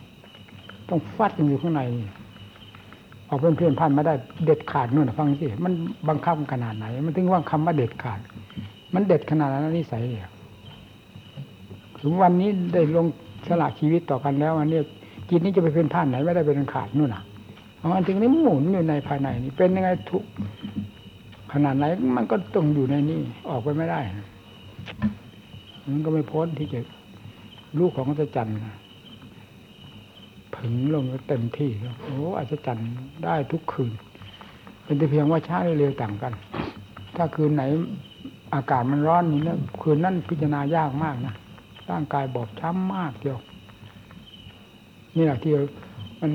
ต้องฟัดอยู่ข้างในออกเพื่อนเพื่อนพันมาได้เด็ดขาดนู่นฟังสิมันบังคับขนาดไหน มันถึงว่าคำว่าเด็ดขาด มันเด็ดขนาดนั้นนิสัยเลยถึงวันนี้ได้ลงสละชีวิตต่อกันแล้วอันนี้จิตนี้จะไปเป็นผ่านไหนไม่ได้เป็นขาดนู่นน่ะเพราะมันถึงนี้หมุนอยู่ในภายในนี่เป็นยังไงทุกขนาดไหนมันก็ต้องอยู่ในนี้ออกไปไม่ได้ มันก็ไม่พ้นที่จะ ลูกของอัศจรรย์ผึ่งลงเต็มที่โอ้อัศจรรย์ได้ทุกคืน เป็นแต่เพียงว่าช้าเร็วต่างกัน ถ้าคืนไหนอากาศมันร้อนนี่นะคืนนั้นพิจารณายากมากนะร่างกายบอบช้ำมากเดียวนี่แหละที่มัน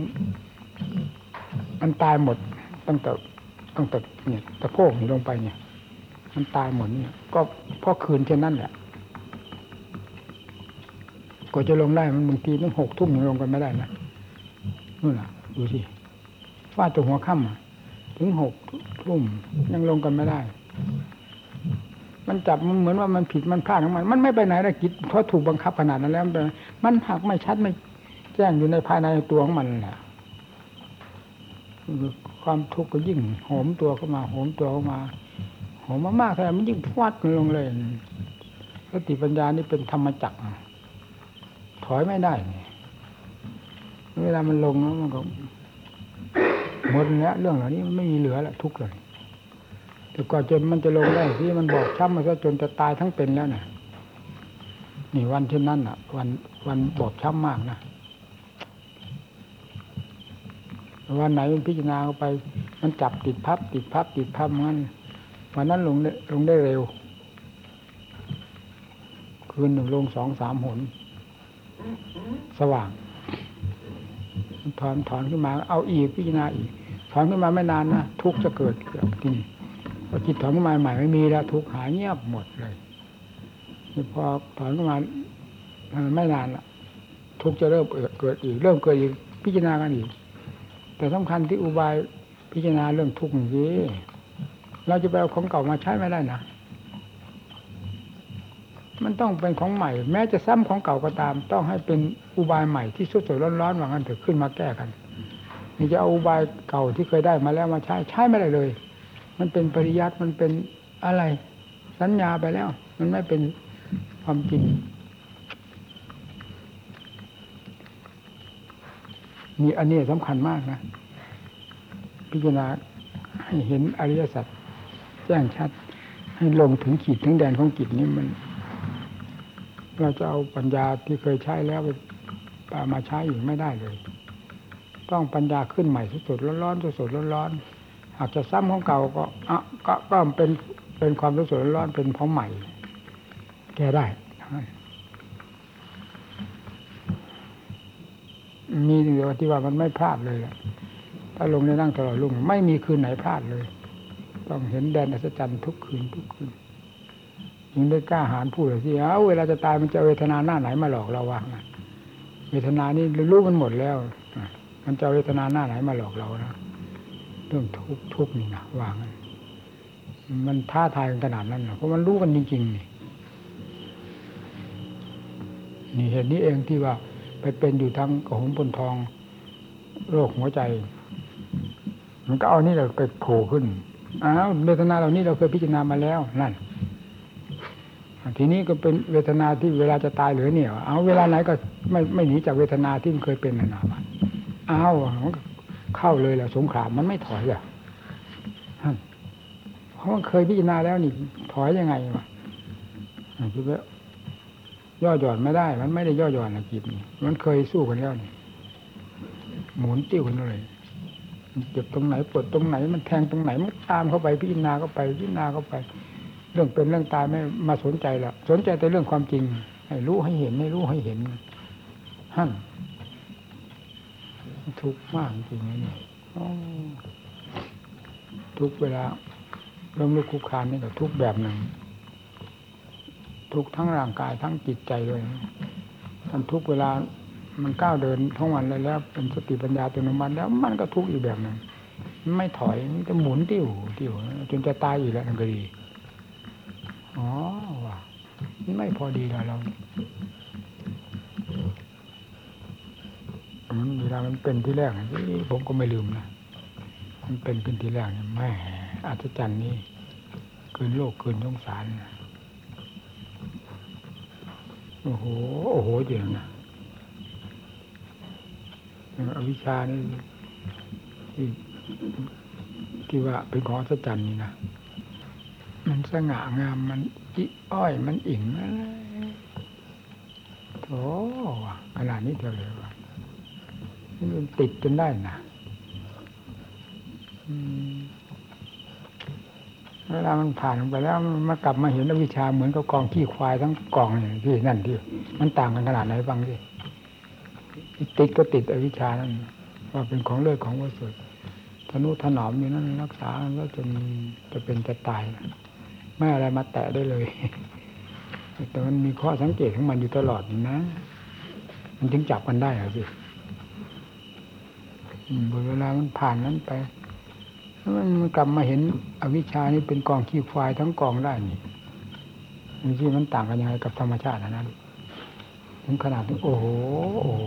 มันตายหมดตั้งแต่ตั้งแต่เนี่ยตะโพกลงไปเนี่ย มันตายหมดเนี่ย ก็เพราะคืนเช่นนั้นแหละ ก็จะลงได้มันบางทีต้องหกทุ่มลงกันไม่ได้นะนู่นน่ะ ดูสิฟาดตัวหัวค่ำถึงหกทุ่มยังลงกันไม่ได้ มันจับมันเหมือนว่ามันผิดมันพลาดของมัน มันไม่ไปไหนนะกิจเพราะถูกบังคับขนาดนั้นแล้วมันมันหักไม่ชัดไม่แจ้งอยู่ในภายในตัวของมันแหละความทุกข์ก็ยิ่งโหมตัวเข้ามาโหมตัวเข้ามาโหมมากๆเท่าไหร่มันยิ่งฟาดลงเลยสติปัญญานี่เป็นธรรมจักร ถอยไม่ได้ เวลามันลงแล้วมันก็หมดแล้วเรื่องเหล่านี้มันไม่มีเหลือแล้วทุกข์เลยแต่กว่าจนมันจะลงได้ที่มันบอกช้ำมาซะจนจะตายทั้งเป็นแล้วน่ะ นี่วันเช่นนั้นอะ วันวันบอบช้ำมากนะวันไหนมันพิจารณาเข้าไป มันจับติดพับ ติดพับ ติดพับมันวันนั้นลงได้ลงได้เร็ว คืนหนึ่งลงสองสามหน สว่างถอนถอนขึ้นมา เอาอีกพิจารณาอีกถอนขึ้นมาไม่นานนะทุกจะเกิดเกิดที่นี่พอจิตถอนขึ้นมาใหม่ไม่มีแล้วทุกหายเงียบหมดเลยพอถอนขึ้นมาไม่นานละทุกจะเริ่มเกิดอีก เริ่มเกิดอีกพิจารณากันอีก แต่สำคัญที่อุบายพิจารณาเรื่องทุกข์นี้เราจะไปเอาของเก่ามาใช้ไม่ได้นะ มันต้องเป็นของใหม่ แม้จะซ้ำของเก่าก็ตาม ต้องให้เป็นอุบายใหม่ที่สดๆร้อนๆว่างั้นเถอะขึ้นมาแก้กันนี่จะเอาอุบายเก่าที่เคยได้มาแล้วมาใช้ใช้ไม่ได้เลย มันเป็นปริยัติมันเป็นอะไร สัญญาไปแล้ว มันไม่เป็นความจริงนี่อันนี้สำคัญมากนะ พิจารณาให้เห็นอริยสัจแจ้งชัด ให้ลงถึงขีดถึงแดนของจิตนี้มัน เราจะเอาปัญญาที่เคยใช้แล้วไปมาใช้อีกไม่ได้เลย ต้องปัญญาขึ้นใหม่สดๆร้อนๆสดๆร้อนๆหากจะซ้ำของเก่าก็อะก็ก็เป็นเป็นความรู้สึกร้อนเป็นของใหม่ แก้ได้มีเดียวที่ว่ามันไม่พลาดเลยถ้าลงในนั่งตลอดลุงไม่มีคืนไหนพลาดเลย ต้องเห็นแดนอัศจรรย์ทุกคืนทุกคืน ยังได้กล้าหาญพูดเลยสิเอาเวลาจะตายมันจะเวทนาหน้าไหนมาหลอกเราวะเวทนานี่รู้มันหมดแล้วมันจะเวทนาหน้าไหนมาหลอกเรานะเรื่องทุกทุกนี่นะวางมันท้าทายกันขนาดนั้นนะเพราะมันรู้กันจริงๆนี่นี่เหตุนี้เองที่ว่าไปเป็นอยู่ทั้งกระหงปนทอง โรคหัวใจ มันก็เอานี่เราไปโผล่ขึ้นอ้าวเวทนาเหล่านี้เราเคยพิจารณามาแล้วนั่น ทีนี้ก็เป็นเวทนาที่เวลาจะตายหรือเนี่ยเอาเวลาไหนก็ไม่ไม่หนีจากเวทนาที่มันเคยเป็นนานาอ้าวเข้าเลยแหละสงครามมันไม่ถอยอะเพราะมันเคยพิจารณาแล้วนี่ถอยยังไงวะคือว่าย่อหย่อนไม่ได้ มันไม่ได้ย่อหย่อนนะจิตนี่มันเคยสู้กันแล้วนี่หมุนติ้วกันเลยเจ็บตรงไหนปวดตรงไหน มันแทงตรงไหนมันตามเข้าไปพิจารณาเข้าไปพิจารณาเข้าไป เรื่องเป็นเรื่องตายไม่มาสนใจละสนใจแต่เรื่องความจริง ให้รู้ให้เห็นให้รู้ให้เห็นหั่นทุกข์มากจริงๆนี่ทุกเวลาเริ่มลุกคุกคานนี่ก็ทุกแบบหนึ่ง ทุกทั้งร่างกายทั้งจิตใจเลยท่านทุกเวลามันก้าวเดินทั้งวันเลยแล้ว เป็นสติปัญญาตัวน้มันแล้วมันก็ทุกอีกแบบหนึ่งไม่ถอยมันจะหมุนติ้วติ้วจนจะตายอยู่แล้วนั่นก็ดี ไม่พอดีแล้วเราเวลามันเป็นที่แรกนี่ผมก็ไม่ลืมนะมันเป็นขึ้นที่แรกเนี่ยแม่อัศจรรย์นี่คืนโลกคืนสงสารนะโอ้โหโอ้โหเจ๋งนะอวิชานี่ที่ที่ว่าเป็นของอัศจรรย์นี่นะ มันสง่างามมันจิอ้อยมันอิ่งอะไรโถขนาดนี้เดียวเลยว่ะมันติดจนได้นะเวลามันผ่านไปแล้วมันกลับมาเห็นอวิชาเหมือนกับกองขี้ควายทั้งกองอย่างที่นั่นที่มันต่างกันขนาดไหนบ้างสิติดก็ติดอวิชานั่นว่าเป็นของเลิศของประเสริฐทนุถนอมอยู่นั่นรักษาแล้วจนจะเป็นจะตาย ไม่อะไรมาแตะได้เลย แต่มันมีข้อสังเกตของมันอยู่ตลอดนะ มันจึงจับกันได้เหรอสิเวลามันผ่านนั้นไปแล้วมันกลับมาเห็นอวิชชานี่เป็นกองขี้ควายทั้งกองได้นี่มันที่มันต่างกันยังไงกับธรรมชาตินะนั้นถึงขนาดที่โอ้โหโอ้โห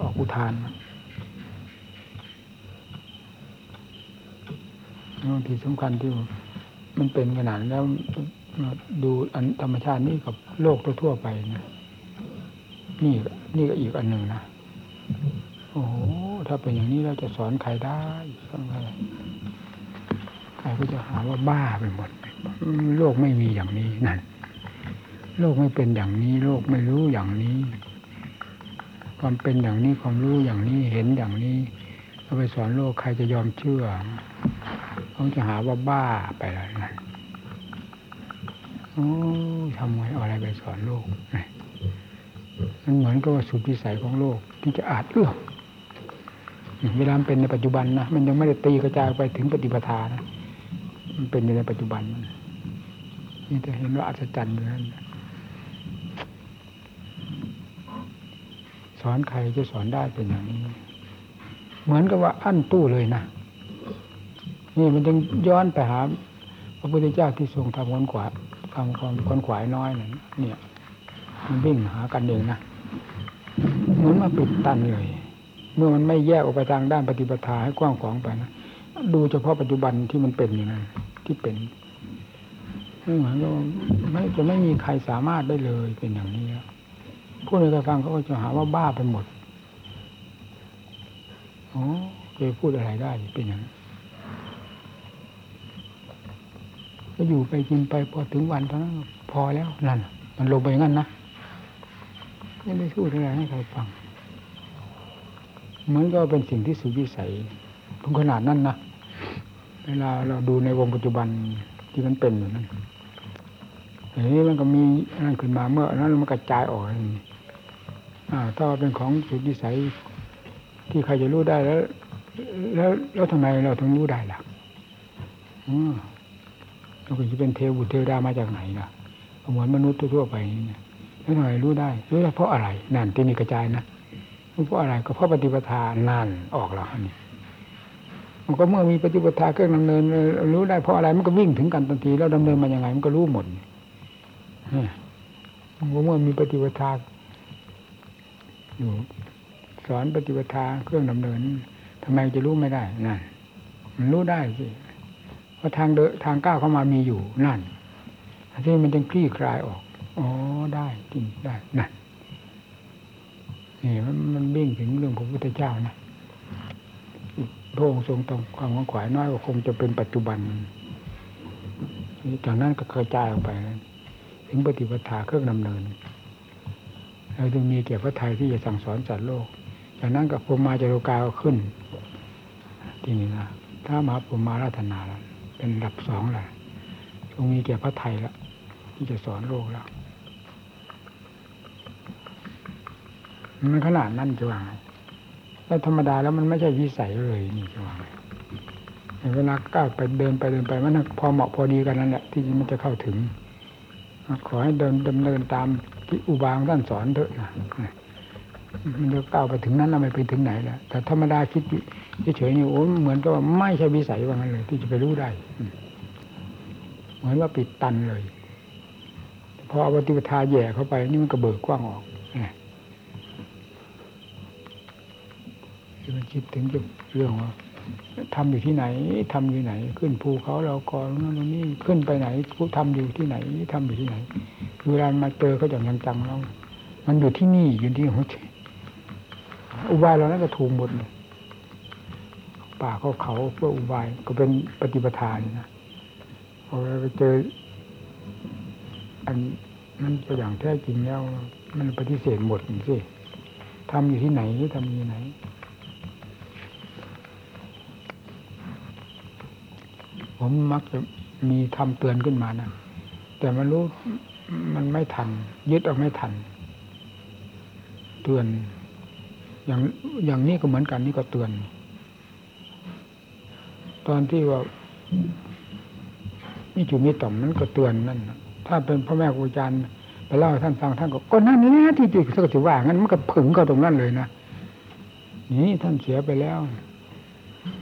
ออกอุทาน บางทีสำคัญที่มันเป็นขนาดแล้วดูอันธรรมชาตินี่กับโลกทั่วไปนะนี่นี่ก็อีกอันหนึ่งนะโอ้โหถ้าเป็นอย่างนี้เราจะสอนใครได้สอนใครใครก็จะหาว่าบ้าไปหมดโลกไม่มีอย่างนี้นั่นโลกไม่เป็นอย่างนี้ โลกไม่รู้อย่างนี้ ความเป็นอย่างนี้ความรู้อย่างนี้เห็นอย่างนี้เราไปสอนโลกใครจะยอมเชื่อ เขาจะหาว่าบ้าไปแล้วนั่นโอ้ทำไงอาอะไรไปสอนโลกมันเหมือนกับว่าสุดวิสัยของโลก ที่จะอาจเอื้อมเวลามเป็นในปัจจุบันนะมันยังไม่ได้ตีกระจายไปถึงปฏิปทานะมันเป็นอยู่ในปัจจุบันนี่จะเห็นว่าอัศจรรย์อยู่นั้นสอนใครจะสอนได้เป็นอย่างนี้ เหมือนกับว่าอั้นตู้เลยนะ นี่มันจึงย้อนไปหาพระพุทธเจ้าที่ทรงทำคนขวาทำความคนขวายน้อยนั่นเนี่ย มันวิ่งหากันเองนะเหมือนมาปิดตันเลย เมื่อมันไม่แยกออกไปทางด้านปฏิปทาให้กว้างขวางไปนะดูเฉพาะปัจจุบันที่มันเป็นอยู่นั้นที่เป็นเหมือนกับไม่จะไม่มีใครสามารถได้เลยเป็นอย่างนี้ผู้ใดฟังเขาก็จะหาว่าบ้าไปหมดอ๋อเคยพูดอะไรได้เป็นอย่างนั้นก็ อยู่ไปกินไปพอถึงวันเท่านั้นพอแล้วนั่นมันลงไปงั้นนะไม่ได้พูดอะไรให้ใครฟังเหมือนก็เป็นสิ่งที่สุดวิสัยถึงขนาดนั้นนะเวลาเราดูในวงปัจจุบันที่มันเป็นอยู่นั้นเฮ้ยมันก็มีนั่นขึ้นมาเมื่อนั้นมันกระจายออกอ่าถ้าเป็นของสุดวิสัยที่ใครจะรู้ได้แล้ว แล้วแล้วทำไมเราถึงรู้ได้ล่ะ เราก็จะเป็นเทวุเทวดามาจากไหนล่ะเหมือนมนุษย์ทั่วไปนี่นะแล้วทำไมรู้ได้รู้ได้เพราะอะไรนั่นที่นี่กระจายนะเพราะอะไรก็เพราะปฏิปทานั่นออกแล้วนี่มันก็เมื่อมีปฏิปทาเครื่องดำเนิน รู้ได้เพราะอะไรมันก็วิ่งถึงกันทันทีแล้วดำเนินมาอย่างไง มันก็รู้หมดมันก็เมื่อมีปฏิปทาอยู่สอนปฏิปทาเครื่องดำเนินทำไมจะรู้ไม่ได้นั่นมันรู้ได้สิ พราะทางเดินทางก้าวเข้ามามีอยู่นั่นที่มันจึงคลี่คลายออก อ๋อได้จริงได้นั่นนี่มันมันวิ่งถึงเรื่องของพระพุทธเจ้านะพระองค์ทรงตรงความขวายน้อยก็คงจะเป็นปัจจุบันจากนั้นก็กระจายออกไป ถึงปฏิปทาเครื่องดำเนินเราจึงมีเกียรติพระไทยที่จะสั่งสอนสัตว์โลก จากนั้นกับพรมาจารกาก็ขึ้น ที่นี่นะถ้ามาพรมาราธนาแล้ว เป็นดับสองแหละทรงมีเกียรติพระไทยล้วที่จะสอนโลกแล้วมันขนาดนั้นจะว่าไงแล้วธรรมดาแล้วมันไม่ใช่วิสัยเลยนี่จะว่าไงเวลาก้าวไปเดินไปเดินไปมันพอเหมาะพอดีกันนั่นแหละที่มันจะเข้าถึง ขอให้เดินดำเนินตามที่อุบางท่านสอนเถอะนะมันจะก้าวไปถึงนั้นเราไม่ไปถึงไหนแล้วแต่ธรรมดาคิด เฉยๆนี่โอ้เหมือนกับว่าไม่ใช่วิสัยว่างั้นเลย ที่จะไปรู้ได้ เหมือนว่าปิดตันเลยพอเอาปฏิปทาแย่เข้าไป นี่มันก็เบิกกว้างออกที่มันคิดถึงเรื่องว่าทำอยู่ที่ไหนทำอยู่ไหน ขึ้นภูเขาเราก่อนนั่นนี่ขึ้นไปไหนผู้ทำอยู่ที่ไหนทำอยู่ที่ไหนเวลามาเจอเขาอย่างจังๆแล้วมันอยู่ที่นี่อยู่ที่หัวใจอุบายเรานั้นก็ถูกหมดเลย ป่าเขาเขาเพื่ออุบายก็เป็นปฏิปทานนะพอเราไปเจอ อันนั้นตัวอย่างแท้จริงแล้ว มันปฏิเสธหมดสิทำอยู่ที่ไหนทำอยู่ไหนผมมักจะมีทำเตือนขึ้นมานะแต่มันรู้มันไม่ทัน ยึดเอาไม่ทัน เตือน อย่างอย่างนี้ก็เหมือนกันนี่ก็เตือน ตอนที่ว่ามีจุมีต่อมนั้นก็เตือนนั่นถ้าเป็นพ่อแม่ครูอาจารย์ไปเล่าให้ท่านฟังท่านก็ก็นั่นนี่ที่จุดสักถือว่างั้นมันก็ผึ่งเข้าตรงนั้นเลยนะนี่ท่านเสียไปแล้ว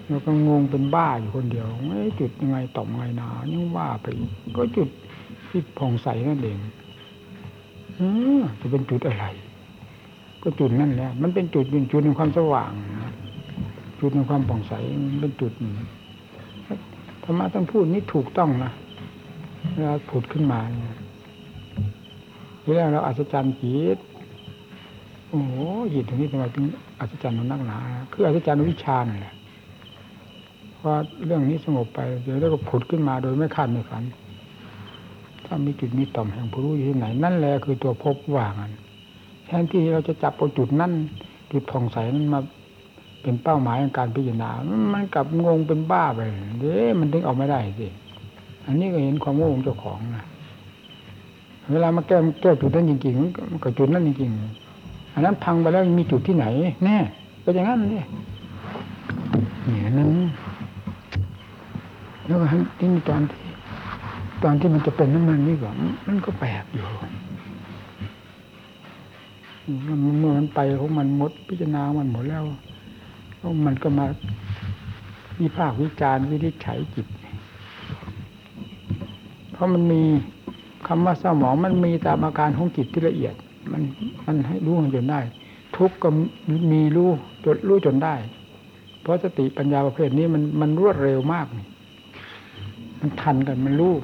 แล้วก็งงเป็นบ้าอยู่คนเดียวไอ้จุดยังไงต่อมไงนายังว่าไปก็จุดที่ผ่องใสนั่นเองเออจะเป็นจุดอะไร ก็จุดนั่นแหละมันเป็นจุดเป็นจุดในความสว่างจุดในความผ่องใสเป็นจุด รรมะท่านพูดนี่ถูกต้องนะเวลาผุดขึ้นมาเนี่ยเวลาเราอัศจรรย์จิตโอ้โหจิตตรงนี้ทำไมถึงอัศจรรย์มันนักหนาคืออัศจรรย์วิชานั่นแหละพอเรื่องนี้สงบไปเดี๋ยวแล้วก็ผุดขึ้นมาโดยไม่คาดไม่ฝัน ถ้ามีจุดมีต่อมแห่งผู้รู้อยู่ที่ไหน นั่นแหละคือตัวพบว่างันแทนที่เราจะจับเอาจุดนั้นจุดผ่องใสนั้นมา เป็นเป้าหมายในการพิจารณา มันกลับงงเป็นบ้าไปเด้มันถึงเอาไม่ได้สิ อันนี้ก็เห็นความโง่ของเจ้าของนะเวลามาแก้แก้จุดนั้นจริงๆมันก็จุดนั้นจริงๆอันนั้นพังไปแล้วมีจุดที่ไหน แน่ก็อย่างนั้นเนี่ยเนี่ยนึงแล้วก็ที่ตอนที่ตอนที่มันจะเป็นน้ำมันนี่ก็มันก็แปลกอยู่มันเมื่อมันไปของมันหมดพิจารณามันหมดแล้ว มันก็มาวิพากวิจารณ์วินิจฉัยจิต เพราะมันมีคำว่าสมองมันมีตามอาการของจิตที่ละเอียด มันมันให้รู้จนได้ ทุกข์ก็มีรู้จนรู้จนได้ เพราะสติปัญญาประเภทนี้มันมันรวดเร็วมากนี่มันทันกันมันรู้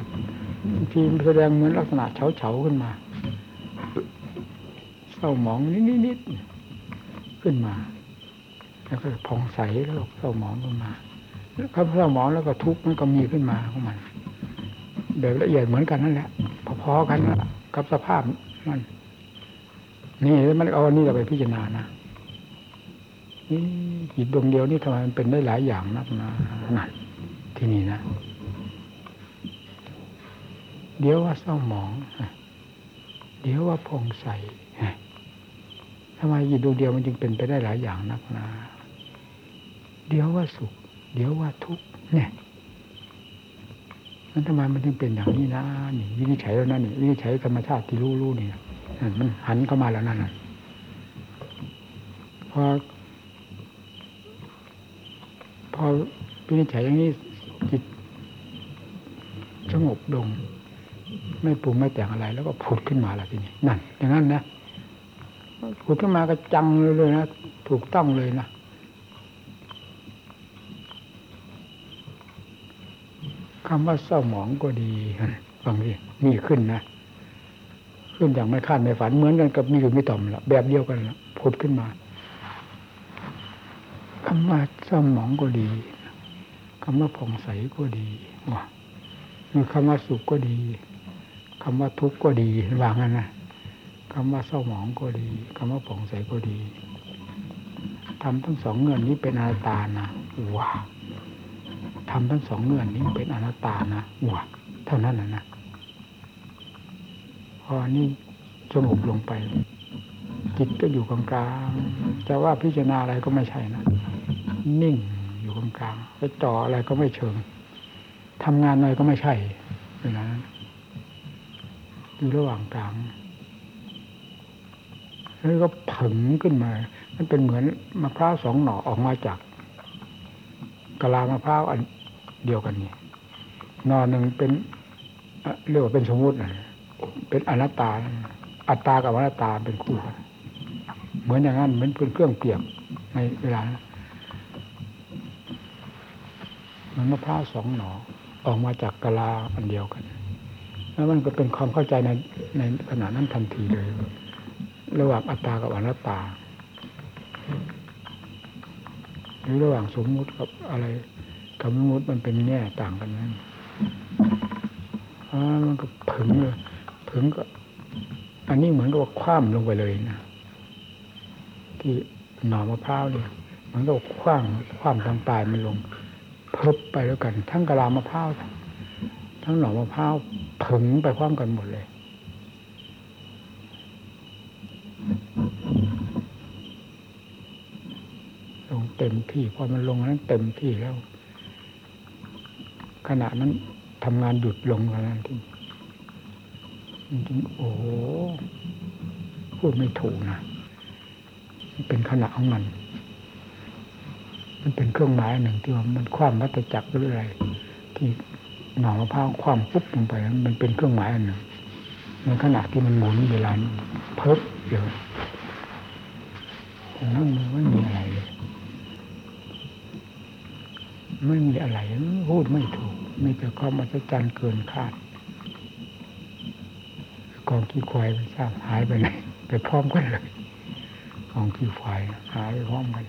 ทีมแสดงเหมือนลักษณะเฉาเฉาขึ้นมาเศร้าหมองนิดนิดๆขึ้นมา แล้วก็ผ่องใสแล้วเศร้าหมองขึ้นมาครับเศร้าหมองแล้วก็ทุกข์มันก็มีขึ้นมาของมันแบบละเอียดเหมือนกันนั่นแหละพอๆกันนะกับสภาพมันนี่มันเอาอันนี้เราไปพิจารณานะนี่จิตดวงเดียวนี่ทำไมมันเป็นได้หลายอย่างนักนะนั่นที่นี่นะเดี๋ยวว่าเศร้าหมองเดี๋ยวว่าผ่องใสทำไมจิตดวงเดียวมันจึงเป็นไปได้หลายอย่างนักนะ เดี๋ยวว่าสุข เดี๋ยวว่าทุกข์เนี่ยนั้นทำไมมันถึงเป็นอย่างนี้นะนี่วินิจฉัยแล้วนั่นนี่วินิจฉัยธรรมชาติที่รู้รู้นี่มันหันเข้ามาแล้วนั่นน่พอพอวินิจฉัยอย่างนี้จิตสงบลง ไม่ปรุงไม่แต่งอะไร แล้วก็ผุดขึ้นมาแล้วทีนี้นั่น อย่างนั้นนะผุดขึ้นมาก็จังเลยนะถูกต้องเลยนะ คำว่าเศร้าหมองก็ดีฟังดิมีขึ้นนะ ขึ้นอย่างไม่คาดไม่ฝันเหมือนกันกับมีอยู่ไม่ต่อมละแบบเดียวกันละผุดขึ้นมาคำว่าเศร้าหมองก็ดีคำว่าผ่องใสก็ดีว่าคำว่าสุขก็ดีคำว่าทุกข์ก็ดีวางกันนะคำว่าเศร้าหมองก็ดีคำว่าผ่องใสก็ดีทำทั้งสองเงื่อนนี้เป็นอาตานะว้า ทำทั้งสองเงื่อนนี้เป็นอนัตตานะว้าเท่านั้นนะนะพอนี่สงบลงไป จิตก็อยู่กลางๆจะว่าพิจารณาอะไรก็ไม่ใช่นะ นิ่งอยู่กลางๆไปจ่ออะไรก็ไม่เชิงทำงานอะไรก็ไม่ใช่เวลานั้นอยู่ระหว่างกลางแล้วก็ผึ่งขึ้นมา มันเป็นเหมือนมะพร้าวสองหน่อออกมาจากกะลามะพร้าวอัน เดียวกันนี่น่อหนึ่งเป็นเรียกว่าเป็นสมมุติเป็นอนัตตา อัตตากับอนัตตาเป็นคู่กันเหมือนอย่างนั้นเหมือนเป็นเครื่องเปรียบในเวลานั้นมันมะพร้าวสองหน่อออกมาจากกะลาอันเดียวกัน แล้วมันก็เป็นความเข้าใจในในขณะนั้นทันทีเลย ระหว่างอัตตากับอนัตตา หรือระหว่างสมมุติกับอะไร กับมมุตมันเป็นแง่ต่างกันนั่นอ่ามันก็ผึ่งเลยผึ่งก็ อันนี้เหมือนกับว่าคว่ำลงไปเลยนะที่หน่อมะพร้าวเนี่ยมันก็คว้างคว่ำทางปลายมันลงเพิบไปแล้วกัน ทั้งกะลามะพร้าวทั้งหน่อมะพร้าวผึ่งไปพร้อมกันหมดเลยนเต็มที่พอมันลงนั้นเต็มที่แล้ว ขณะนั้นทำงานหยุดลงแล้วนั้นที่จริงโอ้พูดไม่ถูกนะมันเป็นขณะของมัน มันเป็นเครื่องหมายหนึ่งที่ว่ามันคว่ำวัตจักรหรืออะไรที่หน่อมะพร้าวคว่ำปุ๊บลงไปนั้นมันเป็นเครื่องหมายหนึ่งในขณะที่มันหมุนเวลาเพิบเดียวแต่นั่นมันไม่มีอะไรเลยไม่มีอะไรพูดไม่ถูก มีแต่ความอัศจรรย์เกินคาดกองขี้ควายไม่ทราบหายไปไหนไปพร้อมกันเลยกองขี้ควายหายไปพร้อมกัน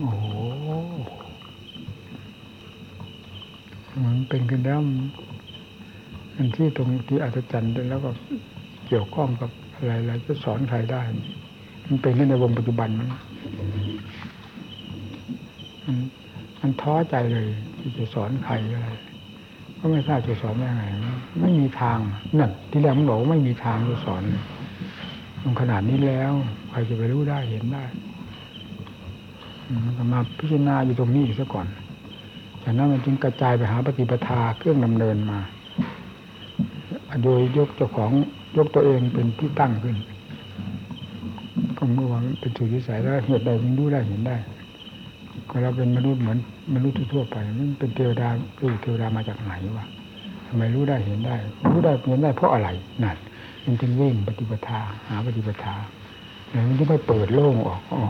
โอ้โหมันเป็นกันแล้วมันที่ตรงที่อัศจรรย์แล้วก็เกี่ยวข้องกับอะไรๆจะสอนใครได้ มันเป็นขึ้นในวงปัจจุบันมันมัน ท้อใจเลยที่จะสอนใครอะไรก็ไม่ทราบจะสอนยังไงไม่มีทางนั่นที่แรกมันบอกว่าไม่มีทางจะสอนตรงขนาดนี้แล้ว ใครจะไปรู้ได้เห็นได้มันมาพิจารณาอยู่ตรงนี้กซะก่อนจากนั้นมันจึงกระจายไปหาปฏิปทาเครื่องดำเนินมา โดยยกเจ้าของยกตัวเองเป็นที่ตั้งขึ้นก็เมื่อวานเป็นสุดวิสัยแล้วเหตุใดจึงรู้ได้เห็นได้ ก็เราเป็นมนุษย์เหมือนมนุษย์ทั่วไปมันเป็นเทวดาคือเทวดามาจากไหนวะทำไมรู้ได้เห็นได้ รู้ได้เห็นได้เพราะอะไรนั่นมันจึงวิ่งปฏิปทาหาปฏิปทาแล้วมันจะไม่เปิดโล่งออกอ๋อ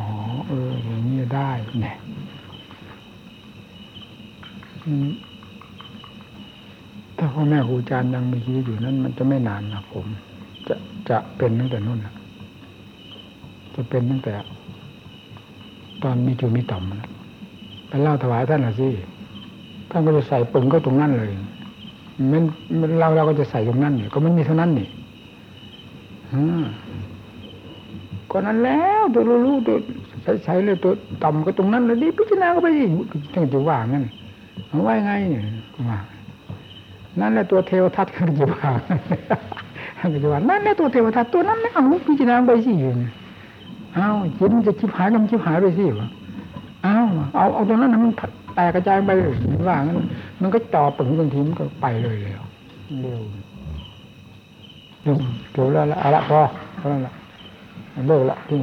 เอออย่างนี้ได้เนี่ยถ้าพ่อแม่ครูอาจารย์ยังมีชีวิตอยู่นั้น มันจะไม่นานนะผม จะจะเป็นตั้งแต่นู่นนะจะเป็นตั้งแต่ ตอนมีจุมีต่ำนะ ไปเล่าถวายท่านละสิท่านก็จะใส่ปึงก็ตรงนั้นเลยมันมันเราเราก็จะใส่ตรงนั้นเนี่ยก็มันมีเท่านั้นนี่ก็นั้นแล้วตัวรู้ตัวใช้ใช้เลยตัวต่ำก็ตรงนั้นเลยนี่พิจารณาก็ไปดิท่านจะว่างั้นว่าไงเนี่ยว่านั่นแหละตัวเทวทัตเขาจะว่าท่านก็จะว่านั่นแหละตัวเทวทัตตัวนั้นไม่เอาพิจารณาไปสิอ้าวจิตมันจะชิบหายก็มันชิบหายไปสิวะ อ้าวเอาเอาตรงนั้นมันแตกกระจายไปเลยว่างั้นมันก็ต่อปึงบางทีมันก็ไปเลยเร็วเร็วเร็วเร็วแล้วละเอาละพอเท่านั้นละเลิกละที่